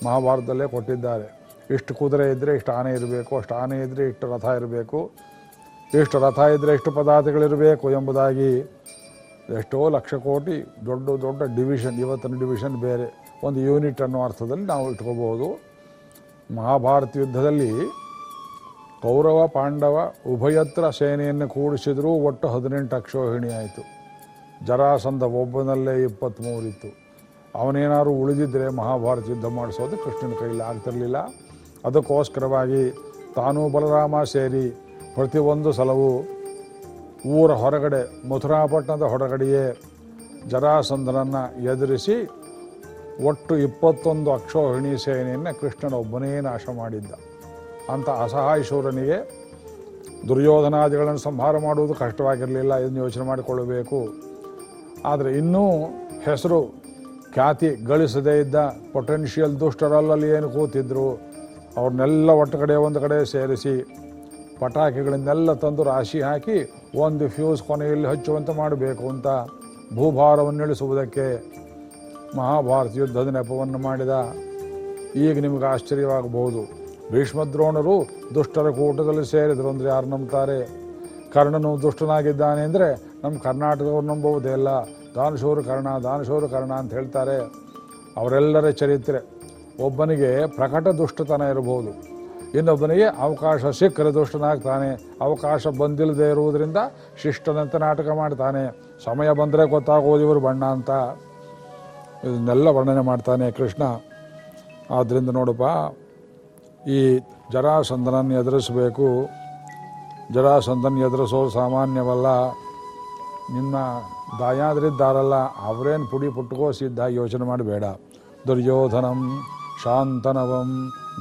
A: ಮಹಾಭಾರತದಲ್ಲೇ ಕೊಟ್ಟಿದ್ದಾರೆ. ಇಷ್ಟು ಕುದುರೆ ಇದ್ದರೆ ಇಷ್ಟು ಆನೆ ಇರಬೇಕು, ಅಷ್ಟು ಆನೆ ಇದ್ದರೆ ಇಷ್ಟು ರಥ ಇರಬೇಕು, ಇಷ್ಟು ರಥ ಇದ್ದರೆ ಎಷ್ಟು ಪದಾರ್ಥಗಳಿರಬೇಕು ಎಂಬುದಾಗಿ ಎಷ್ಟೋ ಲಕ್ಷ ಕೋಟಿ ದೊಡ್ಡ ದೊಡ್ಡ ಡಿವಿಷನ್, ಇವತ್ತಿನ ಡಿವಿಷನ್ ಬೇರೆ. ಒಂದು ಯೂನಿಟ್ ಅನ್ನೋ ಅರ್ಥದಲ್ಲಿ ನಾವು ಇಟ್ಕೋಬಹುದು. ಮಹಾಭಾರತ ಯುದ್ಧದಲ್ಲಿ ಕೌರವ, ಪಾಂಡವ ಉಭಯತ್ರ ಸೇನೆಯನ್ನು ಕೂಡಿಸಿದರೂ ಒಟ್ಟು ಹದಿನೆಂಟು ಅಕ್ಷೋಹಿಣಿ ಆಯಿತು ಜರಾಸಂಧ ಒಬ್ಬನಲ್ಲೇ ಇಪ್ಪತ್ತ್ಮೂರಿತ್ತು ಅವನೇನಾದ್ರು ಉಳಿದಿದ್ದರೆ ಮಹಾಭಾರತ ಯುದ್ಧ ಮಾಡಿಸೋದು ಕೃಷ್ಣನ ಕೈಯಲ್ಲಿ ಆಗ್ತಿರಲಿಲ್ಲ. ಅದಕ್ಕೋಸ್ಕರವಾಗಿ ತಾನೂ ಬಲರಾಮ ಸೇರಿ ಪ್ರತಿಯೊಂದು ಸಲವೂ ಊರ ಹೊರಗಡೆ, ಮಥುರಾಪಟ್ಟಣದ ಹೊರಗಡೆಯೇ ಜರಾಸಂಧನನ್ನು ಎದುರಿಸಿ ಒಟ್ಟು ಇಪ್ಪತ್ತೊಂದು ಅಕ್ಷೋಹಿಣಿ ಸೇನೆಯನ್ನು ಕೃಷ್ಣನ ಒಬ್ಬನೇ ನಾಶ ಮಾಡಿದ್ದ. ಅಂತ ಅಸಹಾಯ ಶೂರನಿಗೆ ದುರ್ಯೋಧನಾದಿಗಳನ್ನು ಸಂಹಾರ ಮಾಡುವುದು ಕಷ್ಟವಾಗಿರಲಿಲ್ಲ ಇದನ್ನು ಯೋಚನೆ ಮಾಡಿಕೊಳ್ಳಬೇಕು. ಆದರೆ ಇನ್ನೂ ಹೆಸರು ಖ್ಯಾತಿ ಗಳಿಸದೇ ಇದ್ದ ಪೊಟೆನ್ಷಿಯಲ್ ದುಷ್ಟರಲ್ಲಲ್ಲಿ ಏನು ಕೂತಿದ್ರು, ಅವ್ರನ್ನೆಲ್ಲ ಒಟ್ಟು ಕಡೆ ಒಂದು ಕಡೆ ಸೇರಿಸಿ ಪಟಾಕಿಗಳನ್ನೆಲ್ಲ ತಂದು ರಾಶಿ ಹಾಕಿ ಒಂದು ಫ್ಯೂಸ್ ಕೊನೆಯಲ್ಲಿ ಹಚ್ಚುವಂತೆ ಮಾಡಬೇಕು ಅಂತ ಭೂಭಾರವನ್ನು ಇಳಿಸುವುದಕ್ಕೆ ಮಹಾಭಾರತ ಯುದ್ಧದ ನೆಪವನ್ನು ಮಾಡಿದ. ಈಗ ನಿಮಗೆ ಆಶ್ಚರ್ಯವಾಗಬಹುದು. ಭೀಷ್ಮದ್ರೋಣರು ದುಷ್ಟರ ಕೂಟದಲ್ಲಿ ಸೇರಿದರು ಅಂದರೆ ಯಾರು ನಂಬ್ತಾರೆ? ಕರ್ಣನು ದುಷ್ಟನಾಗಿದ್ದಾನೆ ಅಂದರೆ ನಮ್ಮ ಕರ್ನಾಟಕದವ್ರು ನಂಬುವುದೇ ಇಲ್ಲ ದಾನಶೂರು ಕರ್ಣ ದಾನಶೂರು ಕರ್ಣ ಅಂತ ಹೇಳ್ತಾರೆ ಅವರೆಲ್ಲರ ಚರಿತ್ರೆ. ಒಬ್ಬನಿಗೆ ಪ್ರಕಟ ದುಷ್ಟತನ ಇರಬಹುದು. ಇನ್ನೊಬ್ಬನಿಗೆ ಅವಕಾಶ ಸಿಕ್ಕರೆ ದುಷ್ಟನಾಗ್ತಾನೆ. ಅವಕಾಶ ಬಂದಿಲ್ಲದೆ ಇರುವುದರಿಂದ ಶಿಷ್ಟನಂತೆ ನಾಟಕ ಮಾಡ್ತಾನೆ. ಸಮಯ ಬಂದರೆ ಗೊತ್ತಾಗೋದು ಇವರು ಬಣ್ಣ ಅಂತ. ಇದನ್ನೆಲ್ಲ ವರ್ಣನೆ ಮಾಡ್ತಾನೆ ಕೃಷ್ಣ. ಆದ್ದರಿಂದ ನೋಡಪ್ಪ, ಈ ಜರಾಸಂಧನನ್ನು ಎದುರಿಸಬೇಕು. ಜರಾಸಂಧನ ಎದುರಿಸೋದು ಸಾಮಾನ್ಯವಲ್ಲ. ನಿನ್ನ ದಾಯಾದ್ರಿದ್ದಾರಲ್ಲ, ಅವರೇನು ಪುಡಿ ಪುಟ್ಟುಕೋಸಿದ್ದ ಯೋಚನೆ ಮಾಡಬೇಡ. ದುರ್ಯೋಧನಂ ಶಾಂತನವಂ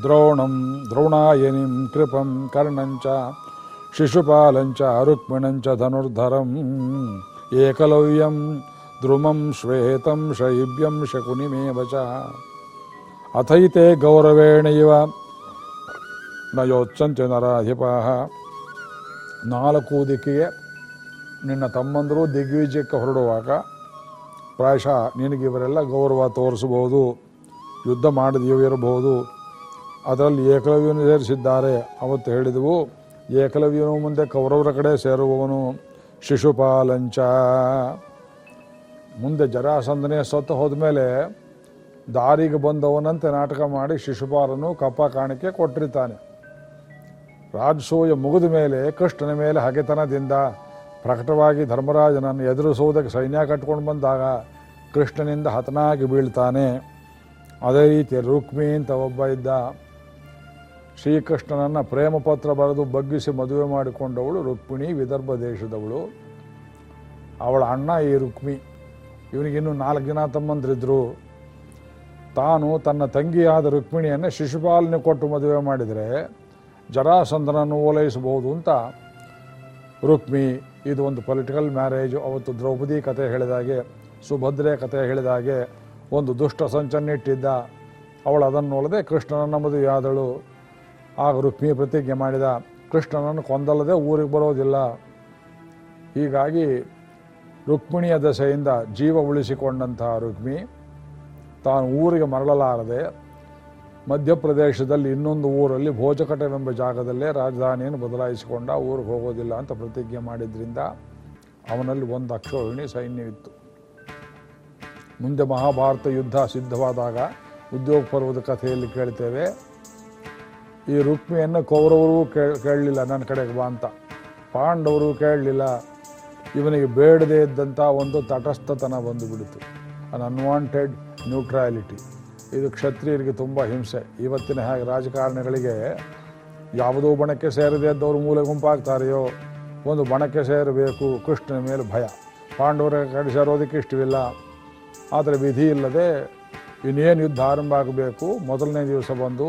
A: ದ್ರೋಣಂ ದ್ರೋಣಾಯನಿಂ ಕೃಪಂ ಕರ್ಣಂಚ ಶಿಶುಪಾಲಂಚ ರುಕ್ಮಿಣಂಚ ಧನುರ್ಧರಂ ಏಕಲವ್ಯಂ ದ್ರುಮಂ ಶ್ವೇತಂ ಶೈಬ್ಯಂ ಶಕುನಿಮೇವ ಚ. ಅಥೈತೆ ಗೌರವೇಣೈವ ನ ಯೋತ್ಸಂತ್ಯ ನರಾಧಿಪಾಹ. ನಾಲ್ಕು ದಿಕ್ಕಿಗೆ ನಿನ್ನ ತಮ್ಮಂದರು ದಿಗ್ವಿಜಯಕ್ಕೆ ಹೊರಡುವಾಗ ಪ್ರಾಯಶಃ ನಿನಗಿವರೆಲ್ಲ ಗೌರವ ತೋರಿಸಬಹುದು, ಯುದ್ಧ ಮಾಡಿದೀವಿರಬಹುದು ಅದರಲ್ಲಿ ಏಕಲವ್ಯನು ಸೇರಿಸಿದ್ದಾರೆ. ಅವತ್ತು ಹೇಳಿದವು, ಏಕಲವ್ಯನು ಮುಂದೆ ಕೌರವರ ಕಡೆ ಸೇರುವವನು ಶಿಶುಪಾಲಂಚ. ಮುಂದೆ ಜರಾಸಂದನೆ ಸತ್ತು ಹೋದ್ಮೇಲೆ ದಾರಿಗೆ ಬಂದವನಂತೆ ನಾಟಕ ಮಾಡಿ ಶಿಶುಪಾಲನು ಕಪ್ಪ ಕಾಣಿಕೆ ಕೊಟ್ಟಿರ್ತಾನೆ. ರಾಜಸೂಯ ಮುಗಿದ ಮೇಲೆ ಕೃಷ್ಣನ ಮೇಲೆ ಹಗೆತನದಿಂದ ಪ್ರಕಟವಾಗಿ ಧರ್ಮರಾಜನನ್ನು ಎದುರಿಸುವುದಕ್ಕೆ ಸೈನ್ಯ ಕಟ್ಕೊಂಡು ಬಂದಾಗ ಕೃಷ್ಣನಿಂದ ಹತನಾಗಿ ಬೀಳ್ತಾನೆ. ಅದೇ ರೀತಿ ರುಕ್ಮಿ ಅಂತ ಒಬ್ಬ ಇದ್ದ ಶ್ರೀಕೃಷ್ಣನನ್ನು ಪ್ರೇಮ ಪತ್ರ ಬರೆದು ಬಗ್ಗಿಸಿ ಮದುವೆ ಮಾಡಿಕೊಂಡವಳು ರುಕ್ಮಿಣಿ ವಿದರ್ಭ ದೇಶದವಳು. ಅವಳ ಅಣ್ಣ ಈ ರುಕ್ಮಿ. ಇವನಿಗಿನ್ನೂ ನಾಲ್ಕು ಜನ ತಮ್ಮಂದ್ರಿದ್ರು. ತಾನು ತನ್ನ ತಂಗಿಯಾದ ರುಕ್ಮಿಣಿಯನ್ನು ಶಿಶುಪಾಲನೆ ಕೊಟ್ಟು ಮದುವೆ ಮಾಡಿದರೆ ಜರಾಸಂಧನನ್ನು ಓಲೈಸಬಹುದು ಅಂತ ರುಕ್ಮಿ ಇದು ಒಂದು ಪೊಲಿಟಿಕಲ್ ಮ್ಯಾರೇಜು ಅವತ್ತು ದ್ರೌಪದಿ ಕತೆ ಹೇಳಿದಾಗೆ ಸುಭದ್ರೆ ಕತೆ ಹೇಳಿದಾಗೆ ಒಂದು ದುಷ್ಟ ಸಂಚನ್ನಿಟ್ಟಿದ್ದ. ಅವಳು ಅದನ್ನು ನೋಡದೆ ಕೃಷ್ಣನನ್ನು ಮದುವೆಯಾದಳು. ಆಗ ರುಕ್ಮಿ ಪ್ರತಿಜ್ಞೆ ಮಾಡಿದ, ಕೃಷ್ಣನನ್ನು ಕೊಂದಲ್ಲದೆ ಊರಿಗೆ ಬರೋದಿಲ್ಲ. ಹೀಗಾಗಿ ರುಕ್ಮಿಣಿಯ ದಶೆಯಿಂದ ಜೀವ ಉಳಿಸಿಕೊಂಡಂತಹ ರುಕ್ಮಿ ತಾನು ಊರಿಗೆ ಮರಳಲಾರದೆ ಮಧ್ಯಪ್ರದೇಶದಲ್ಲಿ ಇನ್ನೊಂದು ಊರಲ್ಲಿ ಭೋಜಕಟವೆಂಬ ಜಾಗದಲ್ಲೇ ರಾಜಧಾನಿಯನ್ನು ಬದಲಾಯಿಸಿಕೊಂಡ ಊರಿಗೆ ಹೋಗೋದಿಲ್ಲ ಅಂತ ಪ್ರತಿಜ್ಞೆ ಮಾಡಿದ್ರಿಂದ ಅವನಲ್ಲಿ ಒಂದು ಅಕ್ಷೋಹಿಣಿ ಸೈನ್ಯವಿತ್ತು. ಮುಂದೆ ಮಹಾಭಾರತ ಯುದ್ಧ ಸಿದ್ಧವಾದಾಗ ಉದ್ಯೋಗ ಪರ್ವದ ಕಥೆಯಲ್ಲಿ ಕೇಳ್ತೇವೆ, ಈ ರುಕ್ಮಿಯನ್ನು ಕೌರವರು ಕೇಳಲಿಲ್ಲ ನನ್ನ ಕಡೆಗೆ ಬಾ ಅಂತ. ಪಾಂಡವರು ಕೇಳಲಿಲ್ಲ ಇವನಿಗೆ ಬೇಡದೇ ಇದ್ದಂಥ ಒಂದು ತಟಸ್ಥತನ ಬಂದುಬಿಡಿತು. ಅನ್ ಅನ್ವಾಂಟೆಡ್ ನ್ಯೂಟ್ರಾಲಿಟಿ ಇದು ಕ್ಷತ್ರಿಯರಿಗೆ ತುಂಬ ಹಿಂಸೆ. ಇವತ್ತಿನ ಹಾಗೆ ರಾಜಕಾರಣಿಗಳಿಗೆ ಯಾವುದೋ ಬಣಕ್ಕೆ ಸೇರದೆ ಇದ್ದವರು ಮೂಲೆ ಗುಂಪಾಗ್ತಾರೆಯೋ, ಒಂದು ಬಣಕ್ಕೆ ಸೇರಬೇಕು, ಕೃಷ್ಣನ ಮೇಲೆ ಭಯ. ಪಾಂಡವರ ಕಡೆ ಸೇರೋದಕ್ಕೆ ಇಷ್ಟವಿಲ್ಲ. ಆದರೆ ವಿಧಿ ಇಲ್ಲದೆ ಇನ್ನೇನು ಯುದ್ಧ ಆರಂಭ ಆಗಬೇಕು? ಮೊದಲನೇ ದಿವಸ ಬಂದು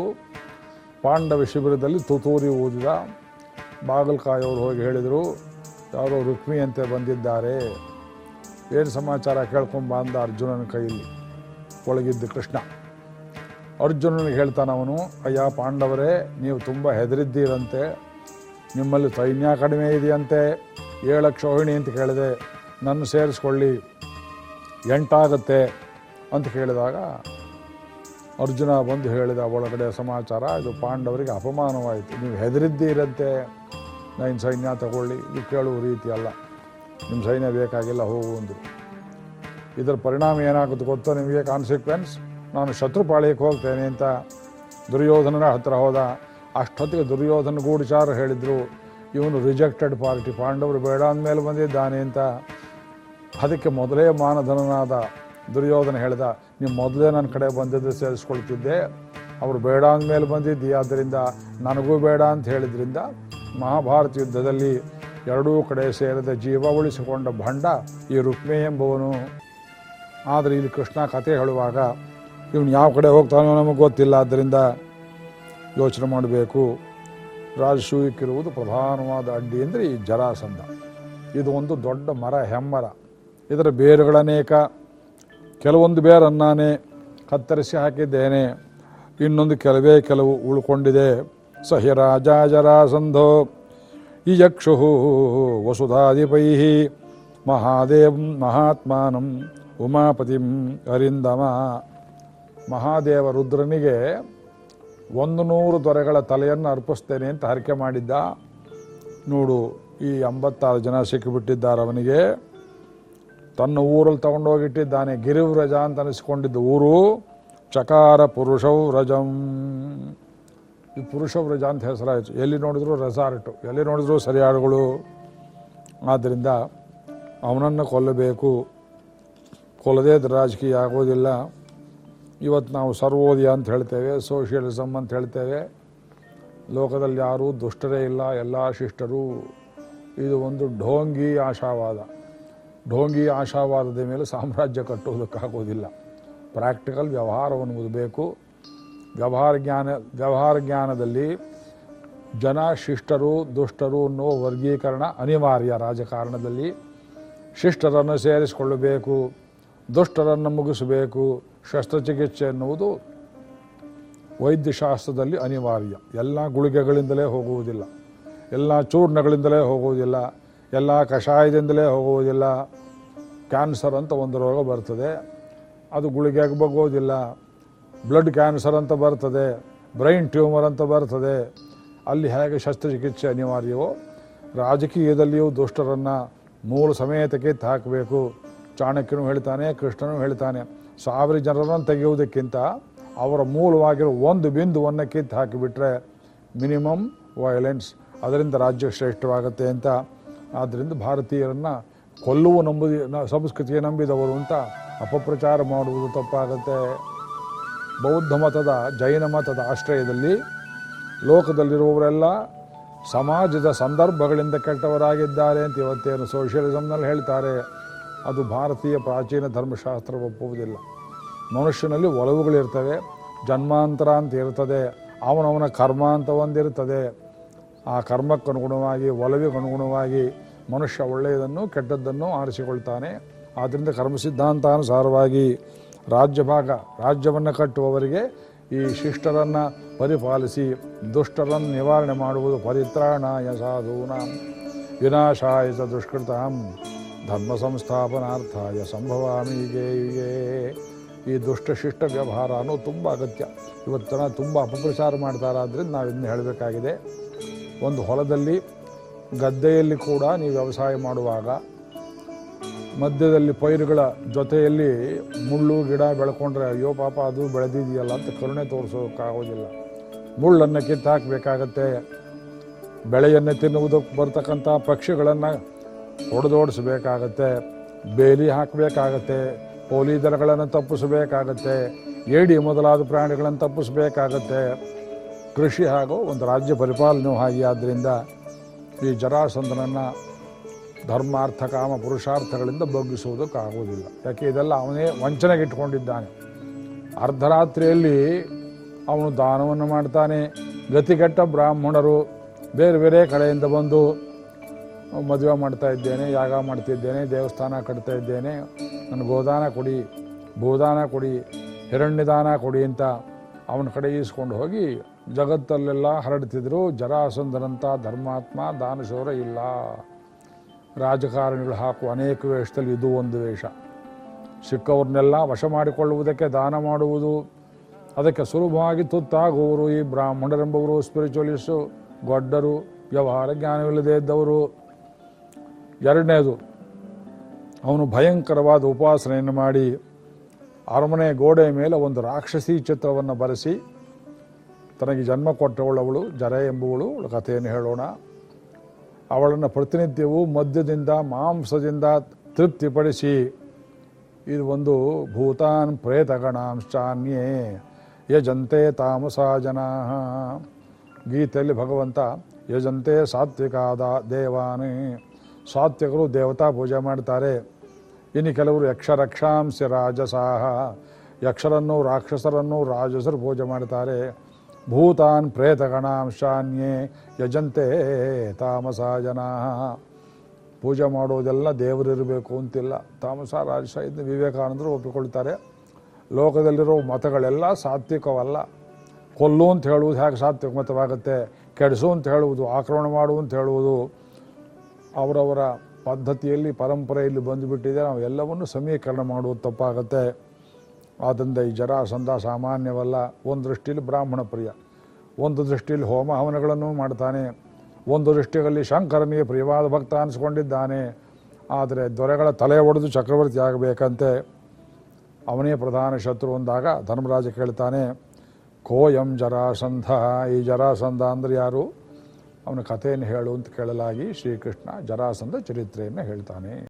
A: ಪಾಂಡವ ಶಿಬಿರದಲ್ಲಿ ತುತೂರಿ ಊದಿದ. ಬಾಗಲಕಾಯವರು ಹೋಗಿ ಹೇಳಿದರು ಯಾರೋ ರುಕ್ಮಿ ಅಂತ ಬಂದಿದ್ದಾರೆ. ಏನು ಸಮಾಚಾರ ಕೇಳ್ಕೊಂಬ ಅಂದ ಅರ್ಜುನನ ಕೈಯಲ್ಲಿ. ಒಳಗಿದ್ದ ಕೃಷ್ಣ. ಅರ್ಜುನನಿಗೆ ಹೇಳ್ತಾನ ಅವನು, ಅಯ್ಯ ಪಾಂಡವರೇ, ನೀವು ತುಂಬ ಹೆದರಿದ್ದೀರಂತೆ. ನಿಮ್ಮಲ್ಲಿ ಸೈನ್ಯ ಕಡಿಮೆ ಇದೆಯಂತೆ. ಏಳು ಕ್ಷೋಹಿಣಿ ಅಂತ ಕೇಳಿದೆ. ನನ್ನ ಸೇರಿಸ್ಕೊಳ್ಳಿ. ಎಂಟಾಗತ್ತೆ. ಅಂತ ಕೇಳಿದಾಗ ಅರ್ಜುನ ಬಂದು ಹೇಳಿದ ಒಳಗಡೆ ಸಮಾಚಾರ, ಇದು ಪಾಂಡವರಿಗೆ ಅಪಮಾನವಾಯಿತು. ನೀವು ಹೆದರಿದ್ದೀರಂತೆ. ನಾನು ಸೈನ್ಯ ತಗೊಳ್ಳಿ, ಇದು ಕೇಳುವ ರೀತಿ ಅಲ್ಲ. ನಿಮ್ಮ ಸೈನ್ಯ ಬೇಕಾಗಿಲ್ಲ, ಹೋಗು ಅಂದರು. ಇದರ ಪರಿಣಾಮ ಏನಾಗುತ್ತೆ ಗೊತ್ತೋ ನಿಮಗೆ ಕಾನ್ಸಿಕ್ವೆನ್ಸ್ ನಾನು ಶತ್ರುಪಾಳ್ಯಕ್ಕೆ ಹೋಗ್ತೇನೆ ಅಂತ ದುರ್ಯೋಧನರ ಹತ್ರ ಹೋದ. ಅಷ್ಟೊತ್ತಿಗೆ ದುರ್ಯೋಧನ ಗೂಢಚಾರ ಹೇಳಿದರು, ಇವನು ರಿಜೆಕ್ಟೆಡ್ ಪಾರ್ಟಿ, ಪಾಂಡವರು ಬೇಡ ಅಂದಮೇಲೆ ಬಂದಿದ್ದಾನೆ ಅಂತ. ಅದಕ್ಕೆ ಮೊದಲೇ ಮಾನಧನನಾದ ದುರ್ಯೋಧನ ಹೇಳ್ದ ನೀವು ಮೊದಲೇ ನನ್ನ ಕಡೆ ಬಂದಿದ್ದು ಸೇರಿಸ್ಕೊಳ್ತಿದ್ದೆ. ಅವರು ಬೇಡ ಅಂದಮೇಲೆ ಬಂದಿದ್ದಿ ಆದ್ದರಿಂದ ನನಗೂ ಬೇಡ ಅಂತ ಹೇಳಿದ್ರಿಂದ ಮಹಾಭಾರತ ಯುದ್ಧದಲ್ಲಿ ಎರಡೂ ಕಡೆ ಸೇರಿದ ಜೀವ ಉಳಿಸಿಕೊಂಡ ಭಂಡ ಈ ರುಕ್ಮೆ ಎಂಬುವನು. ಆದರೆ ಇಲ್ಲಿ ಕೃಷ್ಣ ಕಥೆ ಹೇಳುವಾಗ ಇವನು ಯಾವ ಕಡೆ ಹೋಗ್ತಾನೋ ನಮಗೆ ಗೊತ್ತಿಲ್ಲ, ಆದ್ದರಿಂದ ಯೋಚನೆ ಮಾಡಬೇಕು. ರಾಜಸೂಯಕ್ಕಿರುವುದು ಪ್ರಧಾನವಾದ ಅಡ್ಡಿ ಅಂದರೆ ಈ ಜರಾಸಂಧ. ಇದು ಒಂದು ದೊಡ್ಡ ಮರ, ಹೆಮ್ಮರ. ಇದರ ಬೇರುಗಳನೇಕ. ಕೆಲವೊಂದು ಬೇರನ್ನಾನೇ ಕತ್ತರಿಸಿ ಹಾಕಿದ್ದೇನೆ. ಇನ್ನೊಂದು ಕೆಲವೇ ಕೆಲವು ಉಳ್ಕೊಂಡಿದೆ. ಸಹಿ ರಾಜ ಜರಾಸಂಧೋ ಈ ಯಕ್ಷು ವಸುಧಾಧಿಪೈ ಮಹಾದೇವ್ ಮಹಾತ್ಮಾನಂ ಉಮಾಪತಿಂ ಅರಿಂದಮ ಮಹಾದೇವ ರುದ್ರನಿಗೆ ಒಂದು ನೂರು ದೊರೆಗಳ ತಲೆಯನ್ನು ಅರ್ಪಿಸ್ತೇನೆ ಅಂತ ಹರಕೆ ಮಾಡಿದ್ದ. ನೋಡು, ಈ ಎಂಬತ್ತಾರು ಜನ ಸಿಕ್ಕಿಬಿಟ್ಟಿದ್ದಾರೆ ಅವನಿಗೆ. ತನ್ನ ಊರಲ್ಲಿ ತಗೊಂಡೋಗಿಟ್ಟಿದ್ದಾನೆ ಗಿರಿವ್ರಜ ಅಂತ ಅನಿಸ್ಕೊಂಡಿದ್ದ ಊರು. ಚಕಾರ ಪುರುಷವ್ರಜಂ ಪುರುಷ ಪುರುಷವ್ರಜ ಅಂತ ಹೆಸರಾಯಿತು ಎಲ್ಲಿ ನೋಡಿದ್ರು ರೆಸಾರ್ಟು ಎಲ್ಲಿ ನೋಡಿದ್ರು ಸರಿಯಾಡುಗಳು ಆದ್ದರಿಂದ ಅವನನ್ನು ಕೊಲ್ಲಬೇಕು. ಕೊಲ್ಲದೇ ರಾಜಕೀಯ ಆಗೋದಿಲ್ಲ. ಇವತ್ತು ನಾವು ಸರ್ವೋದಯ ಅಂತ ಹೇಳ್ತೇವೆ ಸೋಷಿಯಲಿಸಮ್ ಅಂತ ಹೇಳ್ತೇವೆ. ಲೋಕದಲ್ಲಿ ಯಾರೂ ದುಷ್ಟರೇ ಇಲ್ಲ, ಎಲ್ಲ ಶಿಷ್ಟರು. ಇದು ಒಂದು ಢೋಂಗಿ ಆಶಾವಾದ. ಢೋಂಗಿ ಆಶಾವಾದದ ಮೇಲೆ ಸಾಮ್ರಾಜ್ಯ ಕಟ್ಟುವುದಕ್ಕಾಗೋದಿಲ್ಲ. ಪ್ರಾಕ್ಟಿಕಲ್ ವ್ಯವಹಾರವನ್ನು ಬೇಕು ವ್ಯವಹಾರ ಜ್ಞಾನ, ವ್ಯವಹಾರ ಜ್ಞಾನದಲ್ಲಿ ಜನ ಶಿಷ್ಟರು ದುಷ್ಟರು ಅನ್ನೋ ವರ್ಗೀಕರಣ ಅನಿವಾರ್ಯ ರಾಜಕಾರಣದಲ್ಲಿ. ಶಿಷ್ಟರನ್ನು ಸೇರಿಸಿಕೊಳ್ಳಬೇಕು, ದುಷ್ಟರನ್ನು ಮುಗಿಸಬೇಕು, ಶಸ್ತ್ರಚಿಕಿತ್ಸೆ ಎನ್ನುವುದು ವೈದ್ಯಶಾಸ್ತ್ರದಲ್ಲಿ ಅನಿವಾರ್ಯ. ಎಲ್ಲ ಗುಳಿಗೆಗಳಿಂದಲೇ ಹೋಗುವುದಿಲ್ಲ, ಎಲ್ಲ ಚೂರ್ಣಗಳಿಂದಲೇ ಹೋಗುವುದಿಲ್ಲ, ಎಲ್ಲ ಕಷಾಯದಿಂದಲೇ ಹೋಗುವುದಿಲ್ಲ. ಕ್ಯಾನ್ಸರ್ ಅಂತ ಒಂದು ರೋಗ ಬರ್ತದೆ, ಅದು ಗುಳಿಗೆಗೆ ಬಗ್ಗೋದಿಲ್ಲ. ಬ್ಲಡ್ ಕ್ಯಾನ್ಸರ್ ಅಂತ ಬರ್ತದೆ, ಬ್ರೈನ್ ಟ್ಯೂಮರ್ ಅಂತ ಬರ್ತದೆ, ಅಲ್ಲಿ ಹೇಗೆ ಶಸ್ತ್ರಚಿಕಿತ್ಸೆ ಅನಿವಾರ್ಯವೋ, ರಾಜಕೀಯದಲ್ಲಿಯೂ ದುಷ್ಟರನ್ನು ಮೂಲ ಸಮೇತ ಕಿತ್ತು ಹಾಕಬೇಕು ಚಾಣಕ್ಯನು ಹೇಳ್ತಾನೆ, ಕೃಷ್ಣನು ಹೇಳ್ತಾನೆ, ಸಾವಿರ ಜನರನ್ನು ತೆಗೆಯುವುದಕ್ಕಿಂತ ಅವರ ಮೂಲವಾಗಿರೋ ಒಂದು ಬಿಂದುವನ್ನು ಕಿತ್ತು ಹಾಕಿಬಿಟ್ರೆ ಮಿನಿಮಮ್ ವಯಲೆನ್ಸ್ ಅದರಿಂದ ರಾಜ್ಯ ಶ್ರೇಷ್ಠವಾಗುತ್ತೆ ಅಂತ. ಆದ್ದರಿಂದ ಭಾರತೀಯರನ್ನು ಕೊಲ್ಲುವ ನಂಬುದಿ ಸಂಸ್ಕೃತಿಗೆ ನಂಬಿದವರು ಅಂತ ಅಪಪ್ರಚಾರ ಮಾಡುವುದು ತಪ್ಪಾಗುತ್ತೆ. ಬೌದ್ಧ ಮತದ, ಜೈನ ಮತದ ಆಶ್ರಯದಲ್ಲಿ ಲೋಕದಲ್ಲಿರುವವರೆಲ್ಲ ಸಮಾಜದ ಸಂದರ್ಭಗಳಿಂದ ಕೆಟ್ಟವರಾಗಿದ್ದಾರೆ ಅಂತ ಇವತ್ತೇನು ಸೋಷಿಯಲಿಸಮ್ನಲ್ಲಿ ಹೇಳ್ತಾರೆ. ಅದು ಭಾರತೀಯ ಪ್ರಾಚೀನ ಧರ್ಮಶಾಸ್ತ್ರ ಒಪ್ಪುವುದಿಲ್ಲ. ಮನುಷ್ಯನಲ್ಲಿ ಒಲವುಗಳಿರ್ತವೆ, ಜನ್ಮಾಂತರ ಅಂತ ಇರ್ತದೆ, ಅವನವನ ಕರ್ಮ ಅಂತ ಒಂದಿರ್ತದೆ. ಆ ಕರ್ಮಕ್ಕನುಗುಣವಾಗಿ, ಒಲವಿಗನುಗುಣವಾಗಿ ಮನುಷ್ಯ ಒಳ್ಳೆಯದನ್ನು ಕೆಟ್ಟದ್ದನ್ನು ಆರಿಸಿಕೊಳ್ತಾನೆ. ಆದ್ದರಿಂದ ಕರ್ಮ ಸಿದ್ಧಾಂತಾನುಸಾರವಾಗಿ ರಾಜ್ಯ ಭಾಗ, ರಾಜ್ಯವನ್ನು ಕಟ್ಟುವವರಿಗೆ ಈ ಶಿಷ್ಟರನ್ನು ಪರಿಪಾಲಿಸಿ, ದುಷ್ಟರನ್ನು ನಿವಾರಣೆ ಮಾಡುವುದು ಪರಿತ್ರಾಣಾಯ ಸಾಧೂನಾಂ ವಿನಾಶಾಯಿತ ದುಷ್ಕೃತಾಂ ಧರ್ಮ ಸಂಸ್ಥಾಪನಾರ್ಥಾಯ ಸಂಭವಾಮಿ ಹೀಗೆ ಈ ದುಷ್ಟ ಶಿಷ್ಟ ವ್ಯವಹಾರ ಅನ್ನೋದು ತುಂಬ ಅಗತ್ಯ. ಇವತ್ತು ತುಂಬ ಅಪಪ್ರಚಾರ ಮಾಡ್ತಾರಾದ್ರಿಂದ ಆದ್ದರಿಂದ ನಾವು ಇದನ್ನ ಹೇಳಬೇಕಾಗಿದೆ. ಒಂದು ಹೊಲದಲ್ಲಿ ಗದ್ದೆಯಲ್ಲಿ ಕೂಡ ನೀವು ವ್ಯವಸಾಯ ಮಾಡುವಾಗ ಮಧ್ಯದಲ್ಲಿ ಪೈರುಗಳ ಜೊತೆಯಲ್ಲಿ ಮುಳ್ಳು, ಗಿಡ ಬೆಳ್ಕೊಂಡ್ರೆ, ಅಯ್ಯೋ ಪಾಪ, ಅದು ಬೆಳೆದಿದೆಯಲ್ಲ ಅಂತ ಕರುಣೆ ತೋರಿಸೋಕ್ಕಾಗೋದಿಲ್ಲ. ಮುಳ್ಳನ್ನು ಕಿತ್ತು ಹಾಕಬೇಕಾಗತ್ತೆ. ಬೆಳೆಯನ್ನು ತಿನ್ನುವುದಕ್ಕೆ ಬರ್ತಕ್ಕಂಥ ಪಕ್ಷಿಗಳನ್ನು ಹೊಡೆದೋಡಿಸ್ಬೇಕಾಗತ್ತೆ. ಬೇಲಿ ಹಾಕಬೇಕಾಗತ್ತೆ. ಪೋಲಿ ದರಗಳನ್ನು ತಪ್ಪಿಸಬೇಕಾಗತ್ತೆ. ಏಡಿ ಮೊದಲಾದ ಪ್ರಾಣಿಗಳನ್ನು ತಪ್ಪಿಸಬೇಕಾಗತ್ತೆ. ಕೃಷಿ ಹಾಗೂ ಒಂದು ರಾಜ್ಯ ಪರಿಪಾಲನೆ ಹಾಗೆ ಆದ್ದರಿಂದ ಈ ಜರಾಸಂಧನನ್ನು ಧರ್ಮಾರ್ಥ ಕಾಮ ಪುರುಷಾರ್ಥಗಳಿಂದ ಬಗ್ಗಿಸುವುದಕ್ಕಾಗುವುದಿಲ್ಲ ಯಾಕೆ ಇದೆಲ್ಲ ಅವನೇ ವಂಚನೆಗೆ ಇಟ್ಕೊಂಡಿದ್ದಾನೆ. ಅರ್ಧರಾತ್ರಿಯಲ್ಲಿ ಅವನು ದಾನವನ್ನು ಮಾಡ್ತಾನೆ. ಗತಿಗೆಟ್ಟ ಬ್ರಾಹ್ಮಣರು ಬೇರೆ ಬೇರೆ ಕಡೆಯಿಂದ ಬಂದು ಮದುವೆ ಮಾಡ್ತಾ ಇದ್ದೇನೆ, ಯಾಗ ಮಾಡ್ತಿದ್ದೇನೆ, ದೇವಸ್ಥಾನ ಕಟ್ತಾ ಇದ್ದೇನೆ. ನನಗೆ ಗೋದಾನ ಕೊಡಿ ಭೂದಾನ ಕೊಡಿ ಹಿರಣ್ಯದಾನ ಕೊಡಿ ಅಂತ ಅವನ ಕಡೆ ಈಸ್ಕೊಂಡು ಹೋಗಿ ಜಗತ್ತಲ್ಲೆಲ್ಲ ಹರಡ್ತಿದ್ರು. ಜರಾಸಂಧನಂಥ ಧರ್ಮಾತ್ಮ ದಾನಶೂರ ಇಲ್ಲ. ರಾಜಕಾರಣಿಗಳು ಹಾಕುವ ಅನೇಕ ವೇಷದಲ್ಲಿ ಇದು ಒಂದು ವೇಷ. ಸಿಕ್ಕವ್ರನ್ನೆಲ್ಲ ವಶ ಮಾಡಿಕೊಳ್ಳುವುದಕ್ಕೆ ದಾನ ಮಾಡುವುದು, ಅದಕ್ಕೆ ಸುಲಭವಾಗಿ ತುತ್ತಾಗುವವರು ಈ ಬ್ರಾಹ್ಮಣರೆಂಬವರು ಸ್ಪಿರಿಚುವಲಿಸ್ಟು ಗೊಡ್ಡರು, ವ್ಯವಹಾರ ಜ್ಞಾನವಿಲ್ಲದೇ ಇದ್ದವರು. ಎರಡನೇದು, ಅವನು ಭಯಂಕರವಾದ ಉಪಾಸನೆಯನ್ನು ಮಾಡಿ ಅರಮನೆ ಗೋಡೆಯ ಮೇಲೆ ಒಂದು ರಾಕ್ಷಸಿ ಚಿತ್ರವನ್ನು ಬರೆಸಿ, ತನಗೆ ಜನ್ಮ ಕೊಟ್ಟವಳವಳು ಜರ ಎಂಬುವಳು ಕಥೆಯನ್ನು ಹೇಳೋಣ. ಅವಳನ್ನು ಪ್ರತಿನಿತ್ಯವು ಮದ್ಯದಿಂದ, ಮಾಂಸದಿಂದ ತೃಪ್ತಿಪಡಿಸಿ. ಇದು ಒಂದು ಭೂತಾನ್ ಪ್ರೇತಗಣಾಂಶಾನ್ಯೇ ಯಜಂತೆ ತಾಮಸ ಜನಾ. ಗೀತೆಯಲ್ಲಿ ಭಗವಂತ, ಯಜಂತೆ ಸಾತ್ವಿಕಾದ ದೇವಾನೇ. ಸಾತ್ವಿಕರು ದೇವತಾ ಪೂಜೆ ಮಾಡ್ತಾರೆ. ಇನ್ನು ಕೆಲವರು ಯಕ್ಷ ರಕ್ಷಾಂಸಿ ರಾಜಸಾಹ. ಯಕ್ಷರನ್ನು, ರಾಕ್ಷಸರನ್ನು ರಾಜಸರು ಪೂಜೆ ಮಾಡ್ತಾರೆ. ಭೂತಾನ್ ಪ್ರೇತಗಣಾಂಶಾನ್ಯೇ ಯಜಂತೆ ತಾಮಸ ಜನ ಪೂಜೆ ಮಾಡೋದೆಲ್ಲ ದೇವರಿರಬೇಕು ಅಂತಿಲ್ಲ. ತಾಮಸ ರಾಜಸ ವಿವೇಕಾನಂದರು ಒಪ್ಪಿಕೊಳ್ತಾರೆ. ಲೋಕದಲ್ಲಿರೋ ಮತಗಳೆಲ್ಲ ಸಾತ್ವಿಕವಲ್ಲ. ಕೊಲ್ಲು ಅಂತ ಹೇಳುವುದು ಹೇಗೆ ಸಾತ್ವಿಕ ಮತವಾಗುತ್ತೆ ಕೆಡಿಸು ಅಂತ ಹೇಳುವುದು, ಆಕ್ರಮಣ ಮಾಡು ಅಂತ ಹೇಳುವುದು. ಅವರವರ ಪದ್ಧತಿಯಲ್ಲಿ, ಪರಂಪರೆಯಲ್ಲಿ ಬಂದುಬಿಟ್ಟಿದೆ. ನಾವು ಎಲ್ಲವನ್ನು ಸಮೀಕರಣ ಮಾಡುವುದು ತಪ್ಪಾಗುತ್ತೆ. ಆದ್ದರಿಂದ ಈ ಜರಾಸಂಧ ಸಾಮಾನ್ಯವಲ್ಲ, ಒಂದು ದೃಷ್ಟಿಯಲ್ಲಿ ಬ್ರಾಹ್ಮಣ ಪ್ರಿಯ, ಒಂದು ದೃಷ್ಟಿಯಲ್ಲಿ ಹೋಮ ಹವನಗಳನ್ನು ಮಾಡ್ತಾನೆ, ಒಂದು ದೃಷ್ಟಿಯಲ್ಲಿ ಶಂಕರನಿಗೆ ಪ್ರಿಯವಾದ ಭಕ್ತ ಅನಿಸ್ಕೊಂಡಿದ್ದಾನೆ, ಆದರೆ ದೊರೆಗಳ ತಲೆ ಒಡೆದು ಚಕ್ರವರ್ತಿ ಆಗಬೇಕಂತೆ. ಅವನೇ ಪ್ರಧಾನ ಶತ್ರು ಅಂದಾಗ ಧರ್ಮರಾಜ ಕೇಳ್ತಾನೆ, ಕೋಯಂ ಜರಾಸಂಧ ಈ ಜರಾಸಂಧ ಅಂದರೆ ಯಾರು? ಅವನ ಕಥೆಯನ್ನು ಹೇಳು ಅಂತ ಕೇಳಲಾಗಿ ಶ್ರೀಕೃಷ್ಣ ಜರಾಸಂಧ ಚರಿತ್ರೆಯನ್ನು ಹೇಳ್ತಾನೆ.